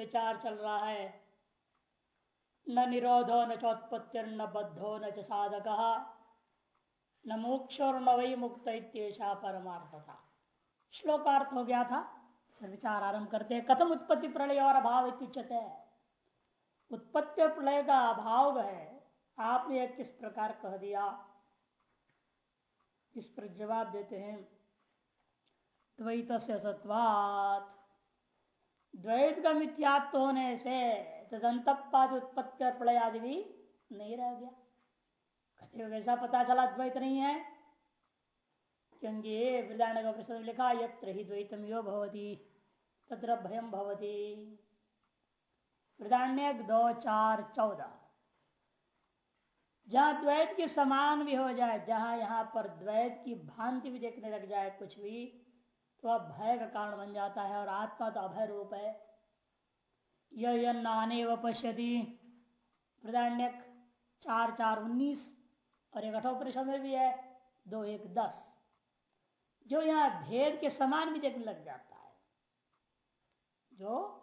विचार चल रहा है। न निरोधो न चोत्पत्तिर न बद्धो न च साधक। न मोक्षो न वही मुक्त इत्येषा परमार्थता। श्लोकार्थ हो गया था। विचार आरंभ करते हैं। कथम उत्पत्ति प्रलय और अभाव इत्युच्यते। उत्पत्ति और प्रलय का अभाव है। आपने किस प्रकार कह दिया? इस पर जवाब देते हैं। द्वैत से सत्वात। द्वैत का मिथ्यात्व होने से तदंतपाद उत्पत्ति और प्रलय आदि भी नहीं रह गया। कहते वैसा पता चला द्वैत नहीं है। क्योंकि लिखा, यत्र ही द्वैतम यो भवती, तत्र भयम भवती। वृदारण्य दो चार चौदह। जहाँ द्वैत के समान भी हो जाए, जहाँ यहाँ पर द्वैत की भांति भी देखने लग जाए कुछ भी तो अब भय का कारण बन जाता है और आत्मा तो अभय रूप है। यह नाने व पश्यति। वृदारण्यक चार चार उन्नीस और एक अठो परिषद में भी है, दो एक दस। जो यहाँ भेद के समान भी देखने लग जाता है, जो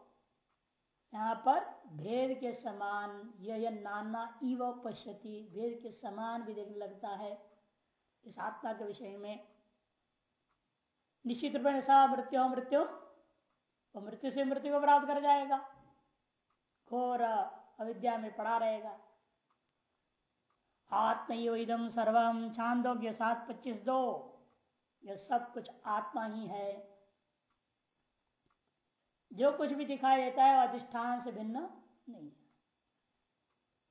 यहाँ पर भेद के समान यह नाना इव पश्यति, भेद के समान भी देखने लगता है। इस आत्मा के विषय में निश्चित रूप में सा मृत्यु मृत्यु, वो मृत्यु से मृत्यु को प्राप्त कर जाएगा। घोर अविद्या में पड़ा रहेगा। आत्म इदम सर्वम छांदोग्य सात पच्चीस दो। यह सब कुछ आत्मा ही है। जो कुछ भी दिखाई देता है वह अधिष्ठान से भिन्न नहीं है।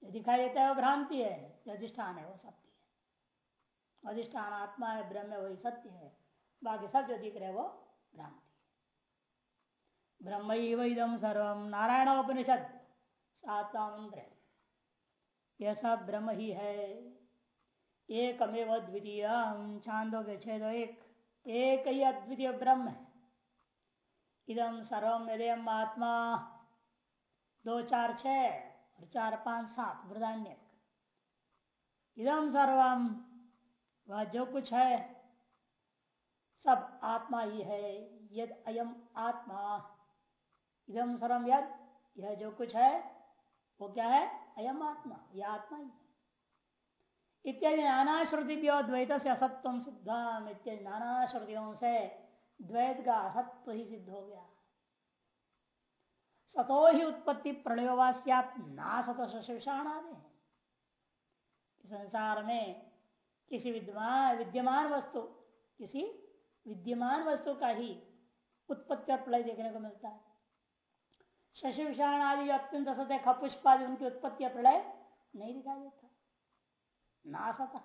जो दिखाई देता है, वो भ्रांति है। जो अधिष्ठान है, वो सत्य है। अधिष्ठान आत्मा है, ब्रह्म वही सत्य है। बाकी सब जो दिख रहे वो भ्रांति ब्रह्म सर्वम नारायण उपनिषद सातवा मंत्र यह सब ब्रह्म ही है। एकमेव द्वितीय छांदो के छेद एक। एक ही अद्वितीय ब्रह्म है। इदम सर्वम यदम आत्मा। दो चार छ और चार पाँच सात वृदान्य इदम सर्वम वह जो कुछ है सब आत्मा ही है, यद अयम आत्मा। इदम सर्वम यद, यह जो कुछ है, वो क्या है? अयम आत्मा यह आत्मा ही इत्यादि नाना श्रुति द्वैत से असत्व सिद्धम इत्यादि नाना श्रुतियों से द्वैत का असत्व ही सिद्ध हो गया। सतो ही उत्पत्ति प्रलयोवास्यात ना सत शिवषाणादि संसार में किसी विद्यमान विद्यमान वस्तु, किसी विद्यमान वस्तु का ही उत्पत्ति और प्रलय देखने को मिलता है। शशि विषाण आदि अत्यंत असत है खपुष्प आदि उनकी उत्पत्ति और प्रलय नहीं दिखाई देता। ना सत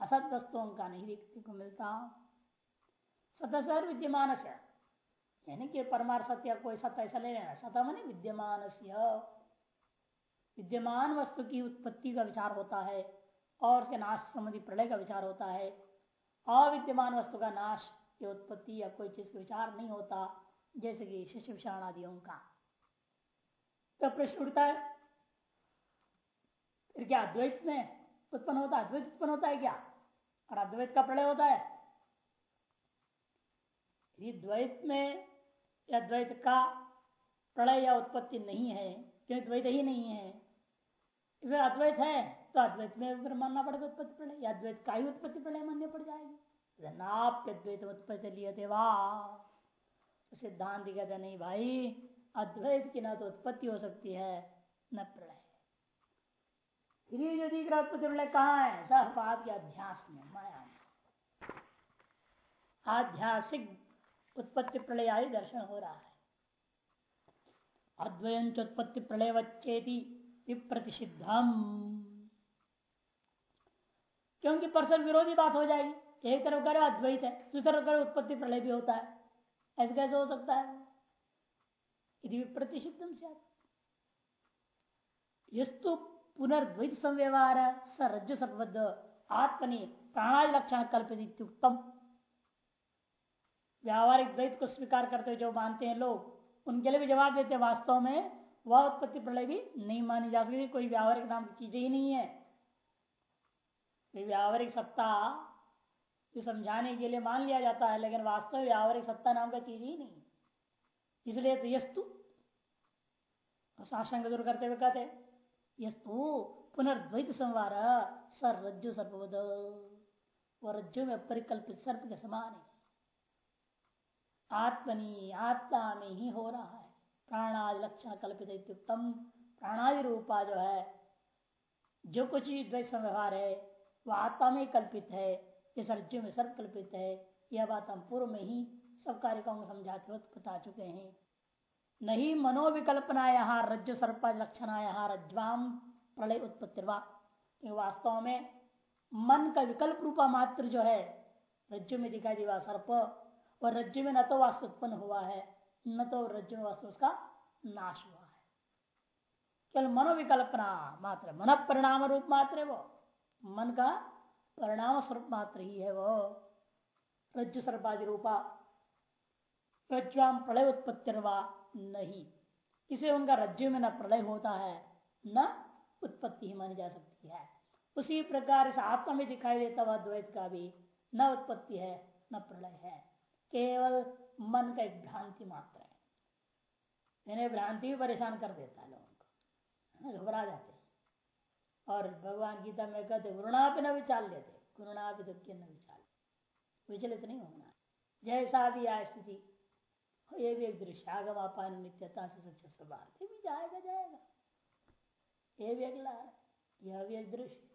असत वस्तुओं का नहीं देखने को मिलता। सतसर विद्यमान से। यानी कि परमार सत्य कोई सत्य ऐसा ले लेना सत मैंने विद्यमान विद्यमान वस्तु की उत्पत्ति का विचार होता है और उसके नाश संबंधी प्रलय का विचार होता है। अविद्यमान वस्तु का नाश या उत्पत्ति या कोई चीज़ का विचार नहीं होता, जैसे कि शिष्य विषाण आदियों का। तो प्रश्न उठता है, फिर क्या द्वैत में उत्पन्न होता है? द्वैत उत्पन्न होता है क्या? और अद्वैत का प्रलय होता है? यदि द्वैत में या द्वैत का प्रलय या उत्पत्ति नहीं है, क्योंकि द्वैत ही नहीं है, इसमें अद्वैत है। तो अद्वैत में फिर मानना पड़ेगा उत्पत्ति प्रलय, या अद्वैत का ही उत्पत्ति प्रलय मानने पड़ जाएगी। नाप्य द्वैत उत्पत्ति लिए थे वाह। तो सिद्धांत कहते नहीं भाई, अद्वैत की ना तो उत्पत्ति हो सकती है, न प्रलय। फिर जो दिख रहा उत्पत्ति प्रलय कहाँ है? सब आपके अध्यास में, माया में। आध्यासिक उत्पत्ति प्रलय आदि दर्शन हो रहा है। अद्वयंत उत्पत्ति प्रलय वच्चेति विप्रतिषिद्धम। क्योंकि परस्पर विरोधी बात हो जाएगी। एक तरफ़ करे अद्वैत है, दूसरी तरफ़ करे उत्पत्ति प्रलय भी होता है। ऐसे कैसे हो सकता है? यदि विप्रतिषिद्धम से पुनर्द्वैत संव्यवहार स रज्जु सपबद्ध आत्मनि प्राणादि लक्षण कल्पित व्यावहारिक द्वैत को स्वीकार करते जो मानते हैं लोग, उनके लिए भी जवाब देते वास्तव में वह उत्पत्ति प्रलय भी नहीं मानी जा सकती, कोई व्यावहारिक नाम की चीज़ें ही नहीं है। व्यावहारिक सत्ता समझाने के लिए मान लिया जाता है, लेकिन वास्तव व्यावहारिक सत्ता नाम का चीज़ ही नहीं इसलिए तो यस्तु। साशंक दूर करते हुए कहते यस्तु पुनर्द्वैत संवार सर रज्जु सर्पवद रज्जु में परिकल्पित सर्प के समान है। आत्मनी आत्मा में ही हो रहा है। प्राणादि लक्षण कल्पित प्राणादि रूपा जो है, जो कुछ द्वैत व्यवहार है वह आत्मा में कल्पित है इस रज्जु में सर्प कल्पित है। यह बात हम पूर्व में ही सब कार्यक्रम समझाते हुए बता चुके हैं। नहीं मनोविकल्पना यहाँ रज्जु सर्प लक्षण यहाँ रज्वाम प्रलय उत्पत्ति वास्तव में मन का विकल्प रूपा मात्र जो है, रज्जु में दिखाई दिया सर्प, और रज्जु में न तो वास्तु उत्पन्न हुआ है, न तो रज्जु में वास्तु उसका नाश हुआ है। केवल मनोविकल्पना मात्र मन परिणाम रूप मात्र है वो। मन का परिणाम स्वरूप मात्र ही है वो। रज्जु सर्पादि रूपा रज्जुआम प्रलय उत्पत्ति नहीं। इसे उनका रज्जु में न प्रलय होता है, न उत्पत्ति ही मानी जा सकती है। उसी प्रकार से आत्मा में दिखाई देता हुआ द्वैत का भी न उत्पत्ति है, न प्रलय है। केवल मन का एक भ्रांति मात्र है। यानी भ्रांति भी परेशान कर देता है लोगों को। घबरा जाते और भगवान गीता में कहते गुरुणा पे न विचार लेते गुरुणा भी दुख न विचार विचलित नहीं होना। जैसा भी आए स्थिति, ये भी एक दृश्य आगम आपान नित्यता से सच्चा स्वभाव। ये भी जाएगा जाएगा। ये भी अगला यह भी एक दृश्य।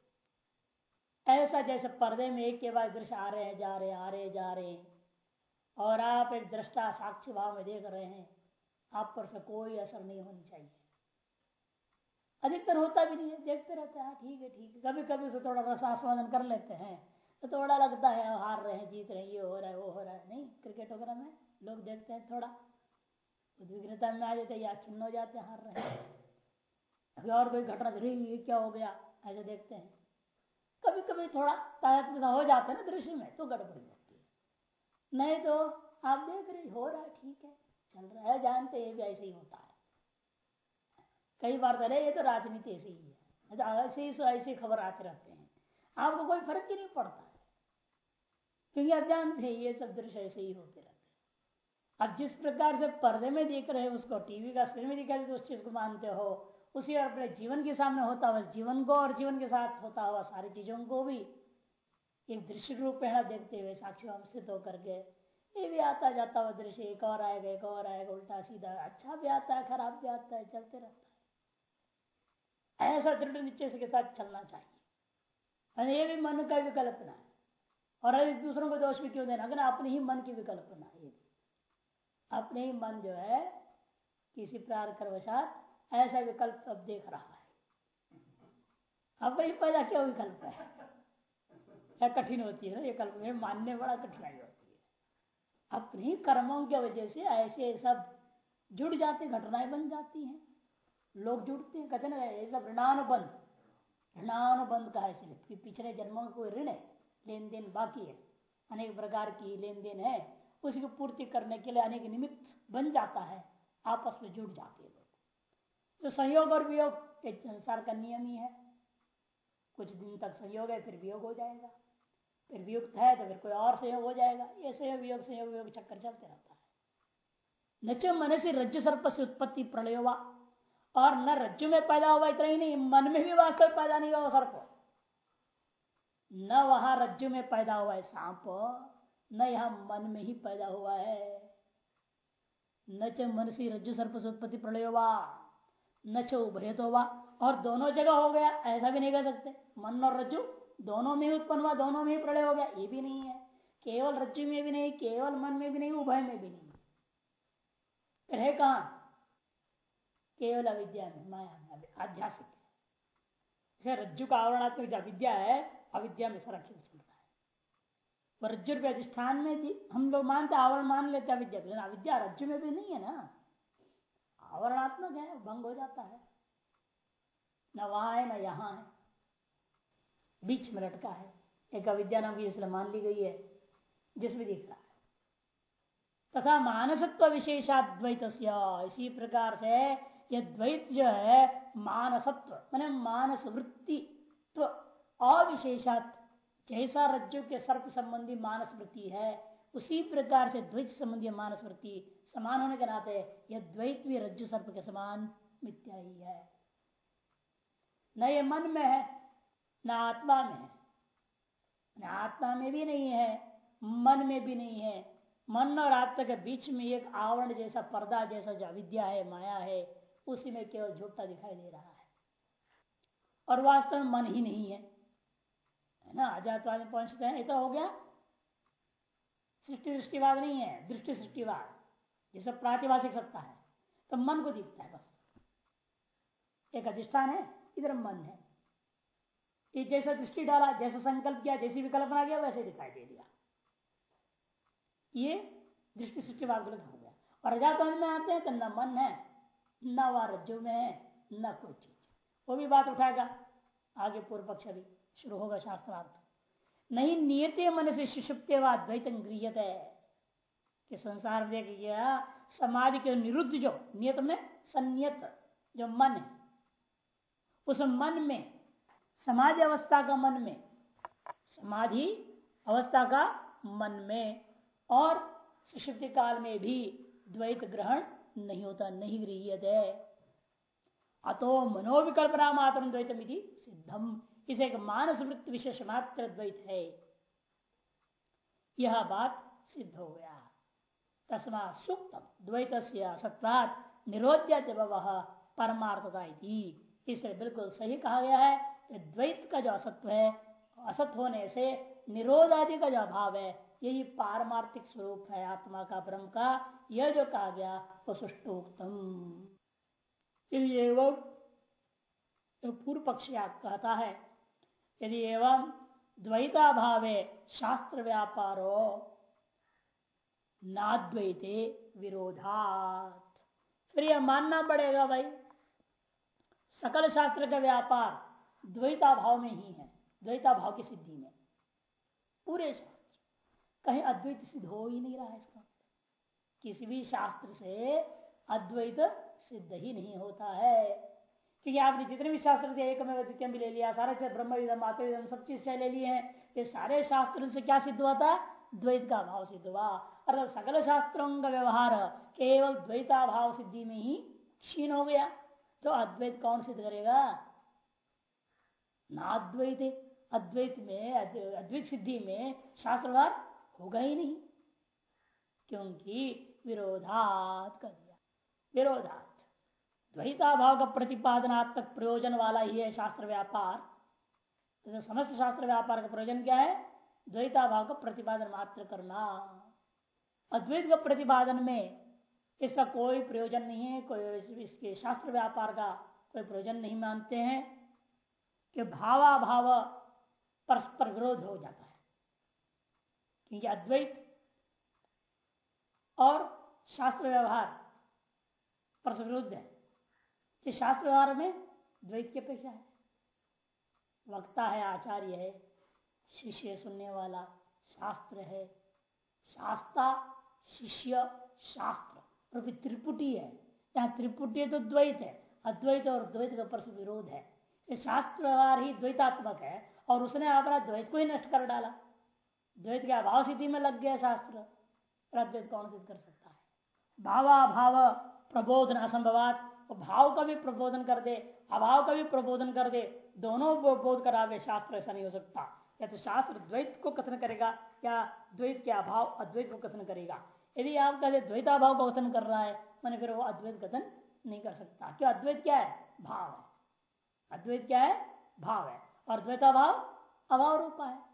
ऐसा जैसे पर्दे में एक के बाद दृश्य आ रहे हैं, जा रहे आ रहे जा रहे और आप एक दृष्टा साक्षी भाव में देख रहे हैं, आप पर से कोई असर नहीं होनी चाहिए। अधिकतर होता भी नहीं है देखते रहते हैं हाँ, ठीक है ठीक है। कभी कभी उसे थोड़ा रस आस्वादन कर लेते हैं तो थोड़ा लगता है हार रहे हैं जीत रहे हैं ये हो रहा है वो हो रहा है। नहीं क्रिकेट वगैरह में लोग देखते हैं थोड़ा। उद्विग्नता में आ जाते या खिन्न हो जाते हैं हार रहे हैं। और कोई घटना ये क्या हो गया ऐसे देखते हैं। कभी कभी थोड़ा ताकत हो जाता है ना दृश्य में तो गड़बड़ी होती है। नहीं तो आप देख रहे हो रहा है ठीक है चल रहा है जानते ये भी ऐसे ही होता है। कई बार तो अरे ये तो राजनीति ऐसे ही है। तो ऐसे ही ऐसी खबर आते रहते हैं। आपको कोई फ़र्क ही नहीं पड़ता। क्योंकि आप जानते हैं, ये सब दृश्य ऐसे ही होते रहते हैं। अब जिस प्रकार से पर्दे में देख रहे हैं, उसको टीवी का स्क्रीन में दिखा दिखाई तो उस चीज़ को मानते हो। उसी और अपने जीवन के सामने होता हुआ, जीवन को और जीवन के साथ होता हुआ सारी चीज़ों को भी एक दृश्य रूप में देखते हुए साक्षी स्थित होकर के, ये भी आता जाता हुआ दृश्य, एक और आएगा, एक और आएगा, उल्टा सीधा अच्छा भी आता है, खराब भी आता है, चलते रहता है। ऐसा दृढ़ निश्चय के साथ चलना चाहिए। ये भी मन का विकल्पना है, और एक दूसरों को दोष भी क्यों देना? अगर अपने ही मन की विकल्पना ये भी। अपने ही मन जो है, किसी प्रार करवशात ऐसा विकल्प अब देख रहा है। अब वही पैदा क्या विकल्प है? क्या कठिन होती है ना ये कल्प? में मानने बड़ा कठिनाई होती है। अपने कर्मों की वजह से ऐसे सब जुड़ जाते, घटनाएँ बन जाती हैं। लोग जुड़ते हैं, कहते ना, ये सब ऋणानुबंध। ऋणानुबंध का इसलिए पिछले जन्मों का कोई ऋण है लेन देन बाकी है, अनेक प्रकार की लेन देन है, उसकी पूर्ति करने के लिए अनेक निमित्त बन जाता है, आपस में जुड़ जाते हैं लोग। तो संयोग और वियोग एक संसार का नियम ही है। कुछ दिन तक संयोग है, फिर वियोग हो जाएगा। फिर वियुक्त है तो फिर कोई और संयोग हो जाएगा। ये संयोग, वियोग संयोग, वियोग, चक्कर चलते रहता है। नच मन से रज्जु सर्प से उत्पत्ति प्रलय और न रज्जु में पैदा हुआ इतना ही नहीं, मन में भी वास्तव पैदा नहीं हुआ सर्प न वहाँ रज्जु में पैदा हुआ है सांप, न यहाँ मन में ही पैदा हुआ है। न च मन से रज्जु सर्प उत्पत्ति प्रलय हुआ न च उभय हुआ और दोनों जगह हो गया, ऐसा भी नहीं कर सकते। मन और रज्जु दोनों में उत्पन्न हुआ, दोनों में ही प्रलय हो गया, ये भी नहीं है। केवल रज्जु में भी नहीं, केवल मन में भी नहीं, उभय में भी नहीं। कहा? केवल अविद्या में माया में आध्यासिक है। रज्जु का आवरणात्मक अविद्या है, अविद्या में सारा खेल चल रहा है रज्जु के अधिष्ठान में भी हम लोग मानते आवरण मान लेते अविद्या लेकिन अविद्या रज्जु में भी नहीं है ना। आवरणात्मक है, भंग हो जाता है। न वहाँ है, न यहाँ है। बीच में लटका है। एक अविद्या नाम की इसलिए मान ली गई है, जिसमें दिख रहा है। तथा मानसत्व विशेषाद्वैत इसी प्रकार से यह द्वैत जो है, मानसत्व, मैंने मानस वृत्ति तो अविशेषात, जैसा रज्जु के सर्प संबंधी मानस वृत्ति है, उसी प्रकार से द्वैत संबंधी मानस वृत्ति समान होने के नाते यह द्वैत भी रज्जु सर्प के समान मिथ्या ही है। न ये मन में है, न आत्मा में है। न आत्मा में भी नहीं है, मन में भी नहीं है। मन और आत्मा के बीच में एक आवरण जैसा पर्दा जैसा जो अविद्या है, माया है उसी में केवल झूठा दिखाई दे रहा है। और वास्तव में मन ही नहीं है। है ना? अजातवाद में पहुँचते हैं तो हो गया। सृष्टि दृष्टिवाद नहीं है, दृष्टि सृष्टिवाद जिसे प्रातिभाषिक सत्ता है। तो मन को दिखता है बस। एक अधिष्ठान है, इधर मन है। कि जैसा दृष्टि डाला, जैसा संकल्प किया, जैसी विकल्पना किया, वैसे दिखाई दे दिया। ये दृष्टि सृष्टिवाद गलत हो गया। और अजातवाद में आते हैं तो न मन है। न वह रज्जु में है न कोई चीज़। वो भी बात उठाएगा। आगे पूर्व पक्ष अभी शुरू होगा शास्त्रार्थ। नहीं, नियत मन से सुषुप्ते व अद्वैत गृहत है कि संसार देख गया, समाधि के निरुद्ध जो, नियत में संयत जो मन है। उस मन में, समाधि अवस्था का मन में, समाधि अवस्था का मन में, और सुषुप्ति काल में भी द्वैत ग्रहण नहीं होता, नहीं गृहत है अतो मनोविकल्पना मात्र द्वैतम सिद्धम। इसे एक मानस वृत्ति विशेष मात्र द्वैत है। यह बात सिद्ध हो गया। तस्मा सुक्तम। द्वैत सत्वात निरोध्य परमार्थता इससे बिल्कुल सही कहा गया है द्वैत का जो असत्व है असत होने से निरोध आदि का जो अभाव है यही पारमार्थिक स्वरूप है आत्मा का, ब्रह्म का। यह जो कहा गया, वो सुष्टोक्तम एवं तो पूर्व पक्ष कहता है, यदि एवं द्वैता भावे शास्त्र व्यापारो नाद्वैते विरोधात। फिर यह मानना पड़ेगा भाई, सकल शास्त्र का व्यापार द्वैता भाव में ही है, द्वैता भाव की सिद्धि में। पूरे शास्त्र कहीं अद्वैत सिद्ध हो ही नहीं रहा है इसका किसी भी शास्त्र से अद्वैत सिद्ध ही नहीं होता है। क्योंकि आपने जितने भी शास्त्र एक में भी ले लिया, सारे ब्रह्म आत्म सब चीज़ से ले लिए हैं, ये सारे शास्त्र से क्या सिद्ध हुआ था? द्वैत का भाव सिद्ध हुआ। और सकल शास्त्रों का व्यवहार केवल द्वैता भाव सिद्धि में ही क्षीण हो गया। तो अद्वैत कौन सिद्ध करेगा? ना अद्वैत अद्वैत में, अद्वैत सिद्धि में शास्त्रवार होगा ही नहीं। क्योंकि विरोधात कर दिया। विरोधात। द्वैता भाव का प्रतिपादनात्मक प्रयोजन वाला ही है शास्त्र व्यापार। तो समस्त शास्त्र व्यापार का प्रयोजन क्या है? द्वैता भाव का प्रतिपादन मात्र करना। अद्वैत का प्रतिपादन में इसका कोई प्रयोजन नहीं है, कोई इसके शास्त्र व्यापार का कोई प्रयोजन नहीं मानते हैं कि भावा भाव परस्पर विरोध हो जाता है। क्योंकि अद्वैत और शास्त्र व्यवहार परस्पर विरुद्ध है। शास्त्र व्यवहार में द्वैत की अपेक्षा है। वक्ता है, आचार्य है, शिष्य सुनने वाला शास्त्र है। शास्ता, शिष्य, शास्त्र। त्रिपुटी है। यहाँ त्रिपुटी तो द्वैत है। अद्वैत और द्वैत का परस्पर विरोध है। शास्त्र व्यवहार ही द्वैतात्मक है और उसने अपना द्वैत को ही नष्ट कर डाला। द्वैत के अभाव स्थिति में लग गया शास्त्र। अद्वैत कौन सिद्ध कर सकता है? भावाभाव प्रबोधन असंभवात। भाव का भी प्रबोधन कर दे, अभाव का भी प्रबोधन कर दे, दोनों बोध करावे शास्त्र ऐसा नहीं हो सकता। या तो शास्त्र द्वैत को कथन करेगा, या द्वैत के अभाव अद्वैत को कथन करेगा। यदि आप कहते द्वैताभाव का कथन कर रहा है, मैंने फिर वो अद्वैत कथन नहीं कर सकता। क्यों? अद्वैत क्या है? भाव है। अद्वैत क्या है? भाव है। और द्वैता भाव अभाव रूपा है।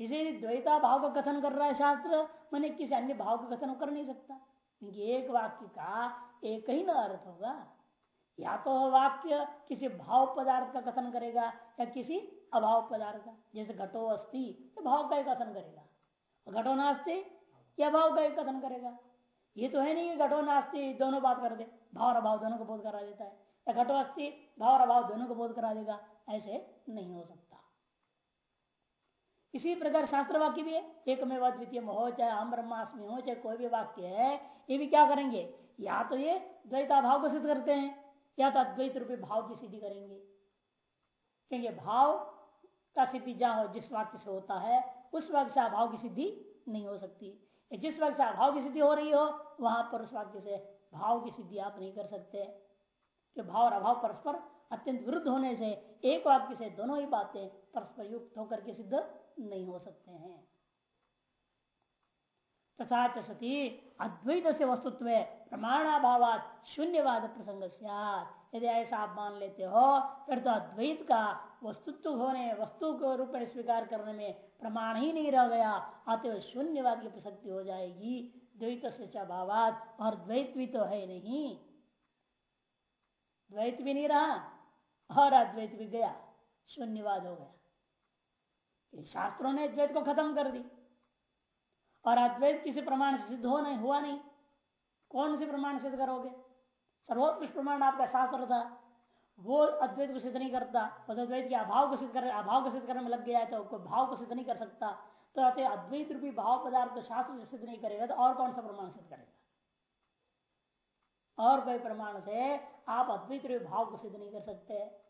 इसे द्वैता भाव का कथन कर रहा है शास्त्र। मैंने किसी अन्य भाव का कथन कर नहीं सकता। क्योंकि एक वाक्य का एक ही न अर्थ होगा। या तो वाक्य किसी भाव पदार्थ का कथन करेगा या किसी अभाव पदार्थ का। जैसे घटो अस्थि तो भाव का ही कथन करेगा। घटो नास्ति, या भाव का ही कथन करेगा। ये तो है नहीं कि घटो नास्ति दोनों बात कर दे। भाव और अभाव दोनों को बोध करा देता है। या घटो अस्थि भाव और अभाव दोनों को बोध करा देगा। ऐसे नहीं हो सकता। इसी प्रकार शास्त्र वाक्य भी है। एक में द्वितीय हो चाहे हम ब्रह्मास्मि हो चाहे कोई भी वाक्य है, ये भी क्या करेंगे? या तो ये द्वैता भाव को सिद्ध करते हैं, या तो अद्वैत रूपी भाव की सिद्धि करेंगे। क्योंकि भाव का सिद्धि जहाँ हो, जिस वाक्य से होता है, उस वाक्य से अभाव की सिद्धि नहीं हो सकती। जिस वाक्य से अभाव की सिद्धि हो रही हो, वहाँ पर उस वाक्य से भाव की सिद्धि आप नहीं कर सकते। कि भाव और अभाव परस्पर अत्यंत विरुद्ध होने से, एक वाक्य से दोनों ही बातें परस्पर युक्त होकर के सिद्ध नहीं हो सकते हैं। तथा सती अद्वैत से वस्तुत्व प्रमाणाभाव शून्यवाद प्रसंग यदि ऐसा आप मान लेते हो, फिर तो अद्वैत का वस्तुत्व होने, वस्तु के रूप में स्वीकार करने में प्रमाण ही नहीं रह गया अतः शून्यवाद की प्रसक्ति हो जाएगी। द्वैत से अभावात और द्वैत भी तो है नहीं। द्वैत भी नहीं रहा और अद्वैत भी गया, शून्यवाद हो गया। शास्त्रों ने द्वैत को खत्म कर दी। और अद्वैत किसी प्रमाण से सिद्ध हो नहीं, हुआ नहीं। कौन से प्रमाण सिद्ध करोगे? सर्वोत्कृष्ट प्रमाण आपका शास्त्र था। वो अद्वैत को सिद्ध नहीं करता। और अद्वैत के अभाव को सिद्ध कर, अभाव को सिद्ध करने में लग गया है तो कोई भाव को सिद्ध नहीं कर सकता। तो अतः अद्वैत रूपी भाव पदार्थ को शास्त्र सिद्ध नहीं करेगा तो और कौन सा प्रमाण सिद्ध करेगा? और कोई प्रमाण से आप अद्वैत रूपी भाव को सिद्ध नहीं कर सकते।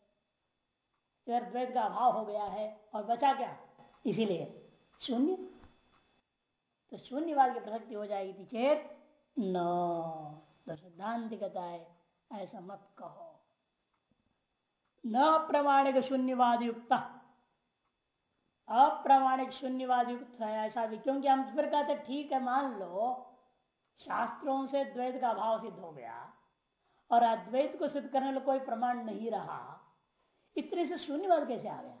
अद्वैत का अभाव हो गया है, और बचा क्या? इसीलिए शून्य। तो शून्यवाद की प्रसक्ति हो जाएगी चेत, न। तो सिद्धांत कहता है, ऐसा मत कहो। न प्रमाणिक शून्यवाद युक्त अप्रामाणिक शून्यवाद युक्त है ऐसा भी, क्योंकि हम फिर कहते ठीक है, मान लो, शास्त्रों से द्वैत का भाव सिद्ध हो गया, और अद्वैत को सिद्ध करने में कोई प्रमाण नहीं रहा, इतने से शून्यवाद कैसे आ गया?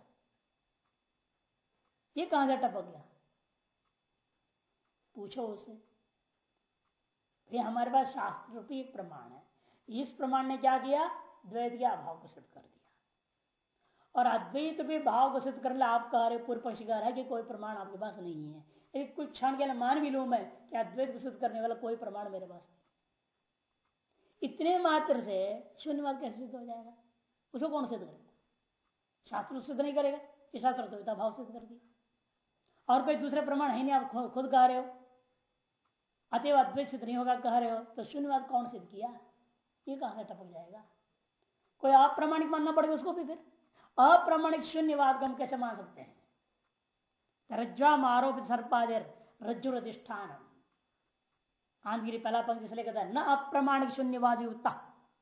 ये कहाँ से टपक गया? पूछो उसे। ये हमारे पास शास्त्र रूपी प्रमाण है। इस प्रमाण ने क्या किया? द्वैत के अभाव को सिद्ध कर दिया। और अद्वैत भी भाव को सिद्ध करने आप कह रहे पूर्व पक्ष कह रहा है कि कोई प्रमाण आपके पास नहीं है। एक कुछ क्षण के लिए मान भी लू मैं कि अद्वैत को सिद्ध करने वाला कोई प्रमाण मेरे पास नहीं इतने मात्र से शून्यवाद कैसे सिद्ध हो जाएगा। उसको कौन सिद्ध करेगा? शास्त्र सिद्ध नहीं करेगा कि शास्त्र भाव सिद्ध कर दिया। और कोई दूसरे प्रमाण है नहीं, आप खुद कह रहे हो। अतएव सिद्ध नहीं होगा, कह रहे हो। तो शून्यवाद कौन सिद्ध किया? ये कहाँ से टपक जाएगा? कोई अप्रामाणिक मानना पड़ेगा उसको भी फिर। अप्रामाणिक शून्यवाद को हम कैसे मान सकते हैं? रज्वाम आरोपित सर्पादेर रज्जु अधिष्ठान आंधगिरी पहला पंक्ति से लेकर न अप्रामाणिक शून्यवाद युक्त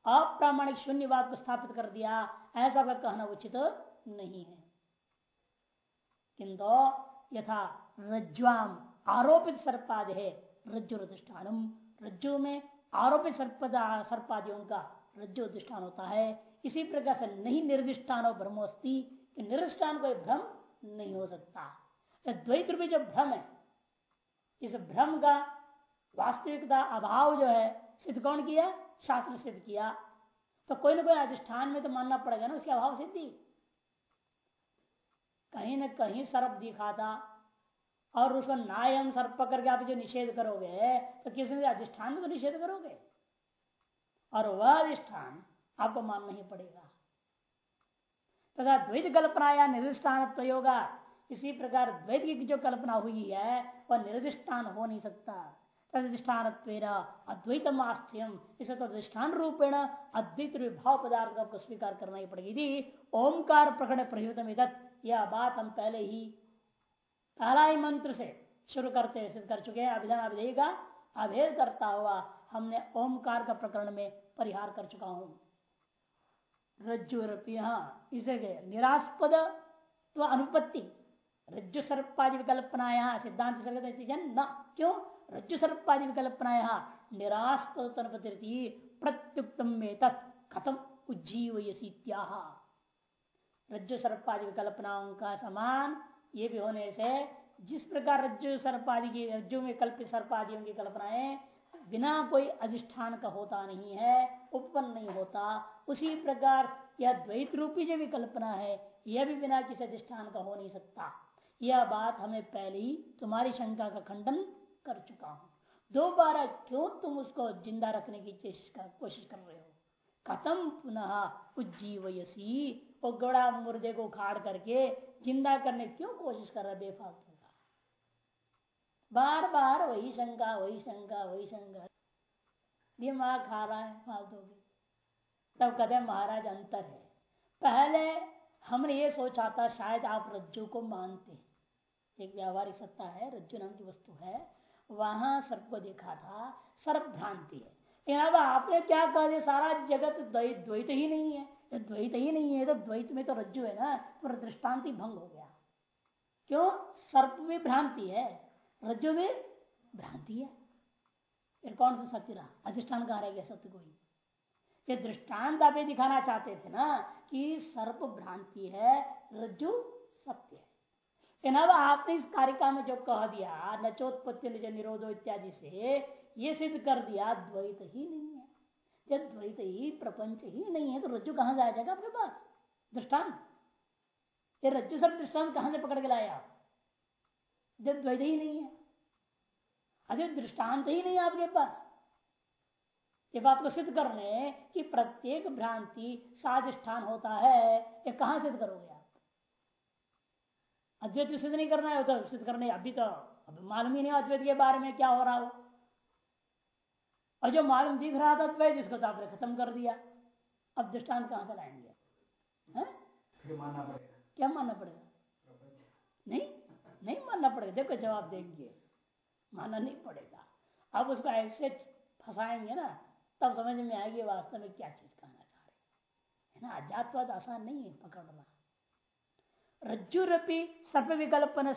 अप्रामाणिक शून्यवाद को स्थापित कर दिया, ऐसा का कहना उचित नहीं है। किंतु यथा रज्वाम आरोपित सर्पाद है रज्जु अधिष्ठान रज्जु में आरोपित सर्पदा, सर्पादियों का रज्जु अधिष्ठान होता है। इसी प्रकार से नहीं निर्दिष्टान ब्रह्मोस्ती निर्दिष्टान कोई भ्रम नहीं हो सकता। द्वैत रूपी जो भ्रम है, इस भ्रम का वास्तविकता अभाव जो है, सिद्ध कौन किया? शास्त्र सिद्ध किया। तो कोई ना कोई अधिष्ठान में तो मानना पड़ेगा ना, उसके अभाव सिद्धि। कहीं ना कहीं सर्प दिखा था। और उसको नायम सर्प करके आप जो निषेध करोगे तो किसी अधिष्ठान में तो निषेध करोगे। और वह अधिष्ठान आपको मानना ही पड़ेगा। तथा द्वैत कल्पना या निर्दिष्टान योगा इसी प्रकार द्वैत की जो कल्पना हुई है, वह निर्दिष्टान हो नहीं सकता। तदिष्ठान अद्वैतम आस्थ्यम, इसे तो रूपेण अद्वैत विभाव पदार्थ को स्वीकार करना ही पड़ेगी। ओंकार प्रकट प्रयुतम यह बात हम पहले ही पहला ही मंत्र से शुरू करते सिद्ध कर चुके हैं, अभिधान अभिधेय का अभेद करता हुआ हमने ओमकार का प्रकरण में परिहार कर चुका हूँ। रज्जु इसे निरास्पद तो अनुपत्ति रज्जु सर्पादि विकल्पना यहाँ, सिद्धांत न, क्यों? रज्जु सर्पादि विकल्पना यहाँ, निरास्पद अनुपत्ति प्रत्युक्तम में तत्म उज्जीव रज्जु सर्पादि विकल्पनाओं का समान ये भी होने से जिस प्रकार रज्जु सर्पादि की, रज्जु में कल्पित सर्पादियों की कल्पनाएँ बिना कोई अधिष्ठान का होता नहीं है उत्पन्न नहीं होता, उसी प्रकार यह द्वैत रूपी जो भी कल्पना है, यह भी बिना किसी अधिष्ठान का हो नहीं सकता। यह बात हमें पहले ही तुम्हारी शंका का खंडन कर चुका हूँ। दोबारा क्यों तुम उसको ज़िंदा रखने की कोशिश कर रहे हो? खत्म पुनः उज्जीवयसी? वो गड़ा मुर्दे को खाड़ करके ज़िंदा करने क्यों कोशिश कर रहा बेफालतू का? बार बार वही शंका वही शंका वही शंका। दिमाग खा रहा है फालतू की। तब कहते महाराज, अंतर है। पहले हमने ये सोचा था, शायद आप रज्जु को मानते हैं। एक व्यावहारिक सत्ता है, रज्जु नाम की वस्तु है। वहाँ सर्प को देखा था, सर्प भ्रांति है। अब आपने क्या कह दिया सारा जगत द्वैत ही नहीं है? तो द्वैत ही नहीं है तो द्वैत में तो रज्जु है ना? तो दृष्टांति भंग हो गया। क्यों? सर्प भी भ्रांति है। रज्जु भी भ्रांति है। फिर कौन सा सत्य रहा? अधिष्ठान कहा रह गया सत्य कोई ये दृष्टांत आप दिखाना चाहते थे ना कि सर्प भ्रांति है, रज्जु सत्य है। अब आपने इस कारिका में जो कह दिया नचोत्पत्ति निरोधो इत्यादि से, ये सिद्ध कर दिया, द्वैत ही नहीं है। जब द्वैत ही, प्रपंच ही नहीं है तो रज्जु कहाँ से आ जाएगा आपके पास? दृष्टांत। ये रज्जु सब दृष्टांत कहाँ से पकड़ के लाए आप? जब द्वैत ही नहीं है। अरे, दृष्टांत ही नहीं आपके पास। ये बात को सिद्ध कर रहे कि प्रत्येक भ्रांति साधिष्ठान होता है। ये कहाँ सिद्ध करोगे आप? अद्वैत सिद्ध नहीं करना है तो सिद्ध करने अभी तो अभी मालूम ही नहीं अद्वैत के बारे में क्या हो रहा हो। और जो मालूम दिख रहा था द्वैत इसको तो आपने खत्म कर दिया। अब दृष्टांत कहाँ से लाएँगे? क्या मानना पड़ेगा? नहीं नहीं मानना पड़ेगा। देखो जवाब देंगे। मानना नहीं पड़ेगा। अब उसको ऐसे फंसाएँगे ना तब समझ में आएगी वास्तव में क्या चीज़ कहना चाह रहे है। ना? अजातवाद आसान नहीं है पकड़ना। रज्जुरपी सर्प विकल्पन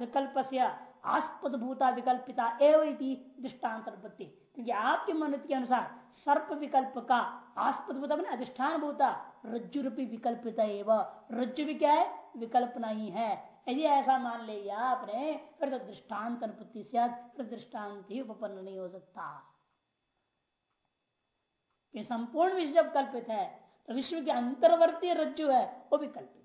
विकल्प से आस्पद भूता विकल्पिता एवं दृष्टांत क्योंकि आपके मन के अनुसार सर्प विकल्प का आस्पद भूता अधिष्ठान भूता रज्जु रूपी विकल्पित एवं। रज्जु भी क्या है? विकल्प नहीं है। यदि ऐसा मान लिया आपने, फिर तो दृष्टांत अनुपत्ति से फिर दृष्टांत ही उपपन्न नहीं हो सकता। संपूर्ण विश्व जब कल्पित है तो विश्व के अंतर्वर्ती रज्जु है, वो भी कल्पित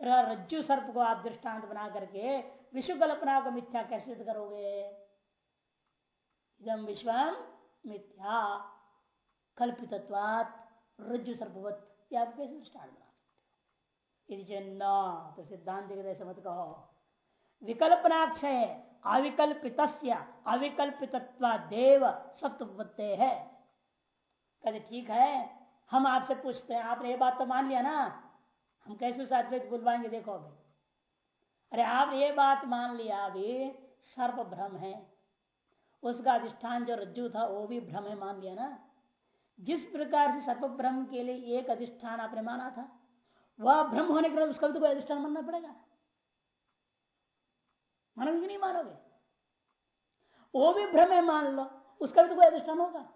रज्जु सर्प को आप दृष्टांत बना करके विश्व कल्पना को मिथ्या कैसे करोगे? इदम विश्वम मिथ्या कल्पित रज्जु सर्पवत। आप कैसे दृष्टांत बना सकते तो सिद्धांत मत कहो। विकल्पनाक्षय अविकल्पित अविकल्पित देव सत्वते है। कहते, ठीक है, हम आपसे पूछते हैं, आपने ये बात तो मान लिया ना? हम कैसे सात्विक बुलवाएँगे देखो अभी। अरे आप ये बात मान लिया, अभी सर्प भ्रम है। उसका अधिष्ठान जो रज्जु था, वो भी भ्रम है, मान लिया ना? जिस प्रकार से सर्प भ्रम के लिए एक अधिष्ठान आपने माना था, वह भ्रम होने के बाद उसका भी तो कोई अधिष्ठान मानना पड़ेगा। मानोगे कि नहीं मानोगे? वो भी भ्रम है, मान लो। उसका भी तो कोई अधिष्ठान होगा।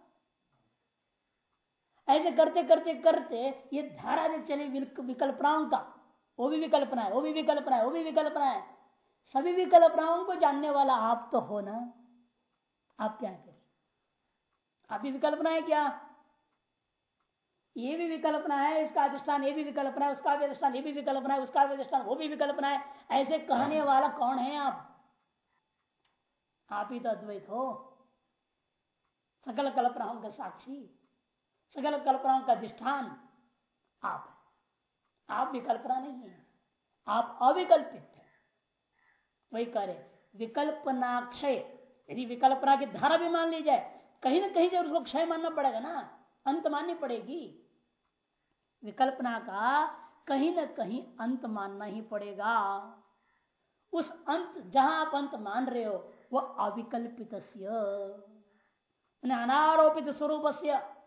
ऐसे करते करते करते ये धारा जब चली विकल्पनाओं का, वो भी विकल्पना है, वो भी विकल्पना है, वो भी विकल्पना है। सभी विकल्पनाओं को जानने वाला आप तो हो ना। आप क्या करें? आप भी विकल्पना है क्या? ये भी विकल्पना है, इसका अधिष्ठान, ये भी विकल्पना है, उसका भी अधिष्ठान, ये भी विकल्पना है, उसका भी अधिष्ठान, वो भी विकल्पना है। ऐसे कहने वाला कौन है आप? आप ही तो अद्वैत हो। सकल कल्पनाओं का साक्षी। सकल कल्पनाओं का अधिष्ठान आप आप विकल्पना नहीं है। आप अविकल्पित है। वही करे विकल्पनाक्षय, यदि विकल्पना की धारा भी मान ली जाए, कहीं ना कहीं जब उसको क्षय मानना पड़ेगा ना, अंत माननी पड़ेगी। विकल्पना का कहीं ना कहीं अंत मानना ही पड़ेगा। उस अंत, जहाँ आप अंत मान रहे हो वह अविकल्पित अनारोपित स्वरूप से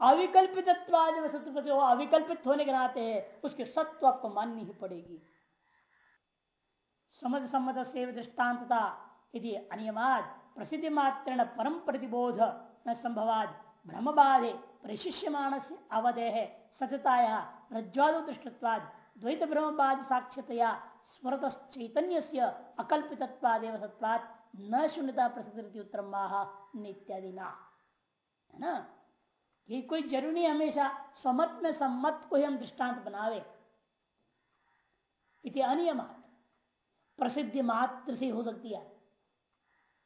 अविकल्पित अविकल्पित होने के नाते उसके सत्व आपको माननी ही पड़ेगी। समझ सम्मत से दृष्टान्तता यदि अनियमाद, प्रसिद्धि मात्र परम प्रतिबोध न संभवाद भ्रम बाधे परिशिष्यमाण से अवधेय सत्यताया, रज्ज्वादो दृष्टत्वाद, द्वैत ब्रह्मवाद साक्ष्यतया स्मृत चैतन्य से अकल्पित सत्वाद न शून्यता प्रसिद्ध उत्तर नित्यादि ना है ना? ये कोई ज़रूरी हमेशा स्वमत में सम्मत को ही हम दृष्टांत बनावे। इति प्रसिद्धि मात्र से हो सकती है।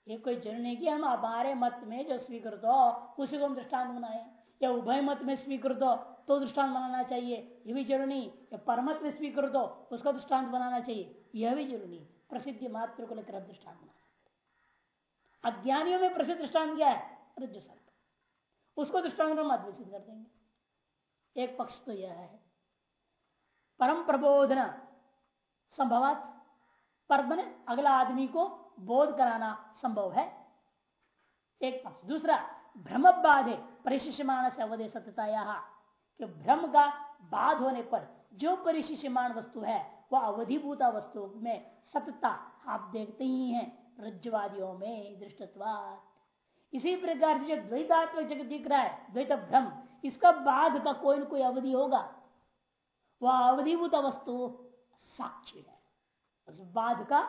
ये कोई ज़रूरी कि हम हमारे मत में जो स्वीकृत हो, उसी को हम दृष्टांत बनाए। या उभय मत में स्वीकृत हो तो दृष्टांत बनाना चाहिए। ये भी ज़रूरी या परमत में स्वीकृत हो, उसका दृष्टांत बनाना चाहिए। यह भी ज़रूरी प्रसिद्धि मात्र को लेकर दृष्टांत बना सकते अज्ञानियों में प्रसिद्ध दृष्टांत क्या है? रज्जु सर्प उसको दृष्टांत मत विसित कर देंगे। एक पक्ष तो यह है। परम प्रबोधन संभवत पर बने अगला आदमी को बोध कराना संभव है। एक पक्ष। दूसरा भ्रम बाधे परिशिष्यमान से अवधि सत्यता कि भ्रम का बाध होने पर जो परिशिष्यमान वस्तु है, वह अवधिभूता वस्तु में सत्यता आप देखते ही हैं। रज्जवादियों में दृष्टत्वाद इसी प्रकार से जो द्वैतात्मक जगत दिख रहा है, द्वैत भ्रम, इसका बाद का कोई न कोई अवधि होगा। वह अवधिभूत वस्तु साक्षी है। उस बाद का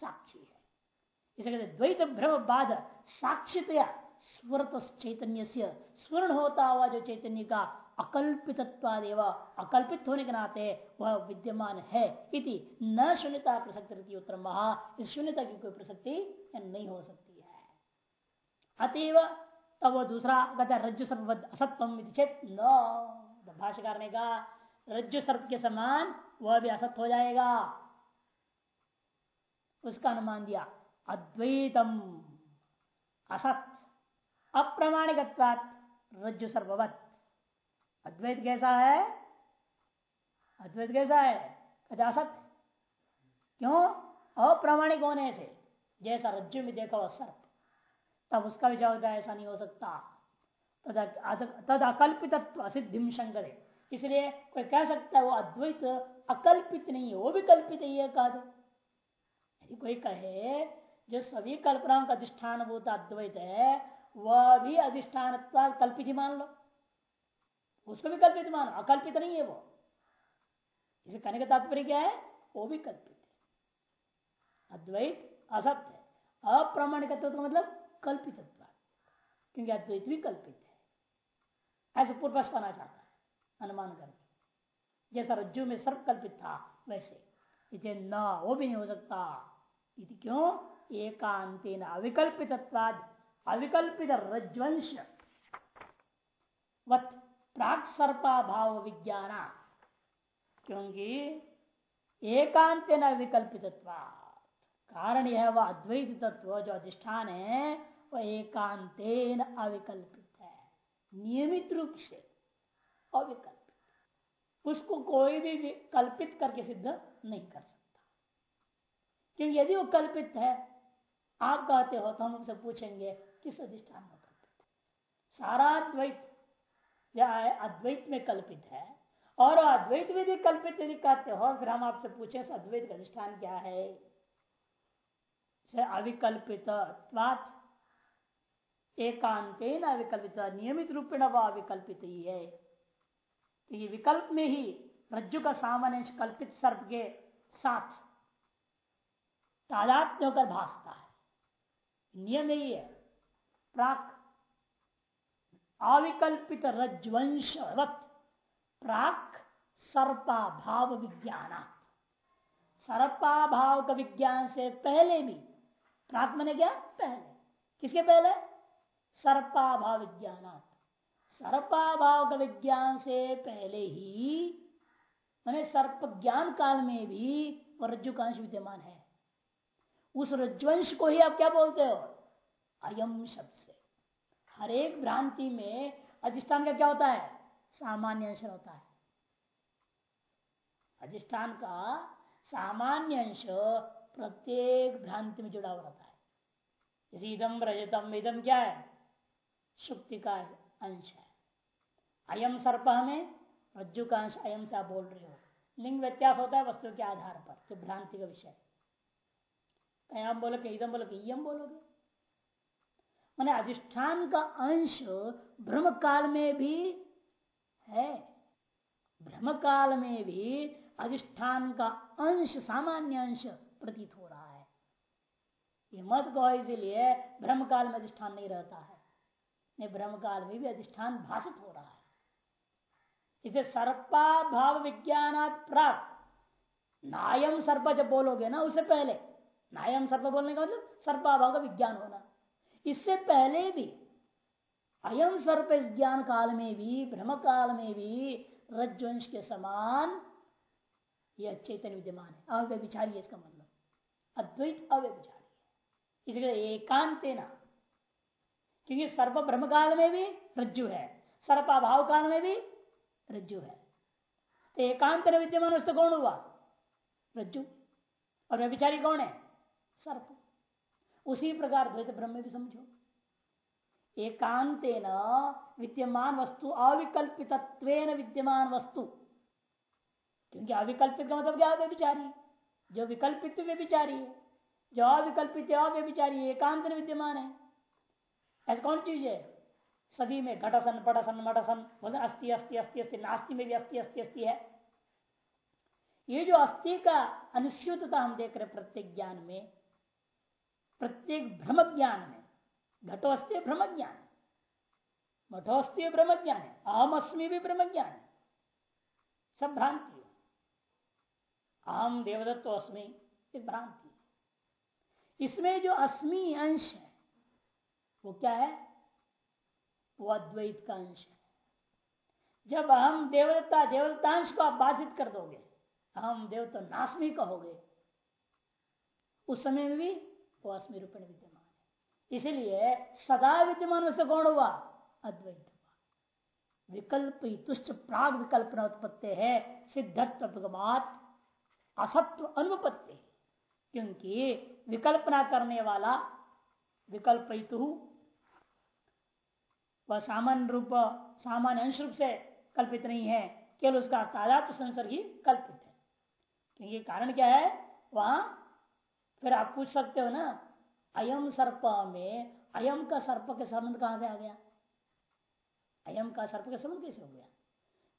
साक्षी है। इसे कहते द्वैत भ्रम बाध, साक्षितया स्वरत चैतन्य स्वर्ण होता हुआ जो चैतन्य का अकल्पित अकल्पित होने के नाते वह विद्यमान है इति न शून्यता प्रसक्ति उत्तर महा। इस शून्यता की कोई प्रसक्ति नहीं हो सकती। अतएव तब वो दूसरा कहता है रज्जु सर्व असत्व चेत न। भाष्यकार ने कहा रज्जु सर्प के समान वह भी असत हो जाएगा। उसका अनुमान दिया, अद्वैतम, असत अप्रमाणिक रज्जु सर्ववत अद्वैत कैसा है? अद्वैत कैसा है? कहते असत। क्यों? अप्रामाणिक होने से, जैसा रज्जु में देखा हुआ सर्प। तब उसका भी जवाब ऐसा नहीं हो सकता। तद अकल्पित असिद्धि शंकर। इसलिए कोई कह सकता है वो अद्वैत, अकल्पित नहीं है, वो भी कल्पित ही है, कह कोई कहे, जो सभी कल्पनाओं का अधिष्ठान भूत अद्वैत है, वह भी अधिष्ठान कल्पित ही मान लो। उसको भी कल्पित मानो, अकल्पित नहीं है वो। इसे कहने का तात्पर्य क्या है? वो भी कल्पित है। अद्वैत असत्य है। अप्रामाणिक का मतलब कल्पित क्योंकि अद्वैत भी कल्पित है। ऐसे पूर्व करना चाहता है, अनुमान कर जैसा रज्जु में सर्व कल्पित था, वैसे। इसे न, वो भी नहीं हो सकता। इति क्यों? एकांत अविकल्पित अविकल्पित रज्वंश। वत प्राक सर्पा भाव विज्ञान। क्योंकि एकांत न विकल्पित कारण यह वह अद्वैत तत्व जो अधिष्ठान है वह एकांतेन अविकल्पित है। नियमित रूप से अविकल्पित। उसको कोई भी कल्पित करके सिद्ध नहीं कर सकता। क्योंकि यदि वो कल्पित है, आप कहते हो तो हम उनसे पूछेंगे, किस अधिष्ठान में कल्पित सारा द्वैत अद्वैत में कल्पित है, और अद्वैत में भी कल्पित यदि कहते हो, फिर हम आपसे पूछे अद्वैत का अधिष्ठान क्या है? अविकल्पित एकांत अविकल्पित नियमित रूप में वह अविकल्पित ही है। तो ये विकल्प में ही रज्जु का सामान्य कल्पित सर्प के साथ तादात्म्य होकर भासता है। नियम यही है। प्राक अविकल्पित रज्वंशवत प्राक सर्पा भाव विज्ञान सर्पा भाव का विज्ञान से पहले भी, प्राक मैंने क्या? पहले। किसके पहले? सर्पा भाव विज्ञान सर्पाभाव का विज्ञान से पहले ही, मैंने सर्प ज्ञान काल में भी रज्जु का अंश विद्यमान है। उस रज्वंश को ही आप क्या बोलते हो? अयम शब्द से हर एक भ्रांति में अधिष्ठान का क्या होता है? सामान्य अंश होता है। अधिष्ठान का सामान्य अंश प्रत्येक भ्रांति में जुड़ा हुआ रहता है। जैसे इदम रजतम इदम क्या है? शुक्ति का अंश है। अयम सर्प हमें रज्जु का अंश अयम से आप बोल रहे हो। लिंग व्यत्यास होता है वस्तु के आधार पर, जो भ्रांति का विषय कहीं आप बोलोगे इदम बोलोगे यम बोलोगे। मैंने अधिष्ठान का अंश ब्रह्म काल में भी है। ब्रह्म काल में भी अधिष्ठान का अंश, सामान्य अंश प्रतीत हो रहा है। ये मत कहो, इसीलिए ब्रह्म काल में अधिष्ठान नहीं रहता है। ब्रह्म काल में भी अधिष्ठान भाषित हो रहा है। इसे सर्पा भाव विज्ञान प्राप्त नायम सर्प जब बोलोगे ना, उससे पहले। नायम सर्प बोलने का मतलब सर्पा भाव का विज्ञान होना। इससे पहले भी अयम सर्प ज्ञान काल में भी ब्रह्म काल में भी रजवंश के समान यह चैतन्य विद्यमान है। अव्यभिचारी इसका मतलब। अद्वैत अव्यभिचारी इसलिए एकांत ना। क्योंकि सर्प ब्रह्म काल में भी रज्जु है। सर्प अभाव काल में भी रज्जु है। तो एकांत में विद्यमान वस्तु कौन हुआ? रज्जु। और व्यभिचारी कौन है? सर्प। उसी प्रकार द्वैत ब्रह्म भी समझो। एकांत विद्यमान वस्तु अविकल्पित विद्यमान वस्तु। क्योंकि अविकल्पित का मतलब क्या? व्यभिचारी। जो विकल्पित व्यभिचारी है, जो अविकल्पित, अव्यभिचारी, एकांत विद्यमान है। ऐसा कौन चीज़ है? सभी में घटसन, पटसन, मटसन अस्थि अस्थि अस्थि अस्थि नास्ति में भी अस्थि अस्थि अस्थि है। ये जो अस्थि का अनिश्चितता हम देख रहे प्रत्येक ज्ञान में, प्रत्येक भ्रम ज्ञान में, घटोस्ती भ्रम ज्ञान मठोस्ती ब्रह्म ज्ञान है अहम अस्मी भी ब्रह्म ज्ञान है सब भ्रांति है। अहम देवदत्तो अस्मी भ्रांति इसमें जो अस्मी अंश है वो क्या है? वो अद्वैत का अंश है। जब हम देवता, देवतांश को आप बाधित कर दोगे, हम देवता नास्मी कहोगे, उस समय में भी वो अस्मी रूप विद्यमान है। इसीलिए सदा विद्यमान से कौन हुआ? अद्वैत हुआ। विकल्प तुष्ट प्राग विकल्पना उत्पत्ति है, सिद्धत्व असत्व अनुपत्ति। क्योंकि विकल्पना करने वाला विकल्प वह सामान्य रूप, सामान्य अंश रूप से कल्पित नहीं है। केवल उसका तादात्म संसर्ग ही कल्पित है। क्योंकि कारण क्या है? वहाँ फिर आप पूछ सकते हो ना, अयम सर्प में, अयम का सर्प के संबंध कहाँ से आ गया? अयम का सर्प के संबंध कैसे हो गया?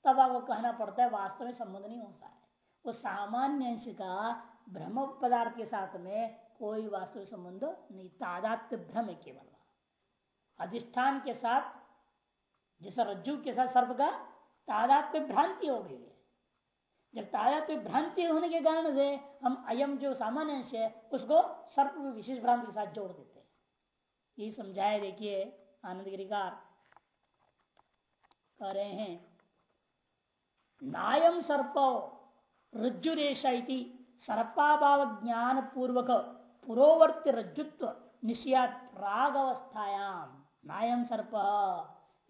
तब आपको कहना पड़ता है, वास्तव में संबंध नहीं होता है। वो सामान्य अंश का भ्रम पदार्थ के साथ में कोई वास्तविक संबंध नहीं। तादात्य भ्रम है केवल अधिष्ठान के साथ जैसा रज्जु के साथ सर्प का तादात्म्य भ्रांति हो गई है। जब तादात्म्य भ्रांति होने के कारण से हम अयम जो सामान्य अंश है, उसको सर्प विशेष भ्रांति के साथ जोड़ देते हैं। ये समझाए देखिए, आनंद गिरिकार कह रहे हैं, नायम सर्प रज्जुरेशा सर्पाभाव ज्ञान पूर्वक पुरोवर्ती रज्जुत्व निश्चयात प्राग अवस्थायाम नायम सर्प।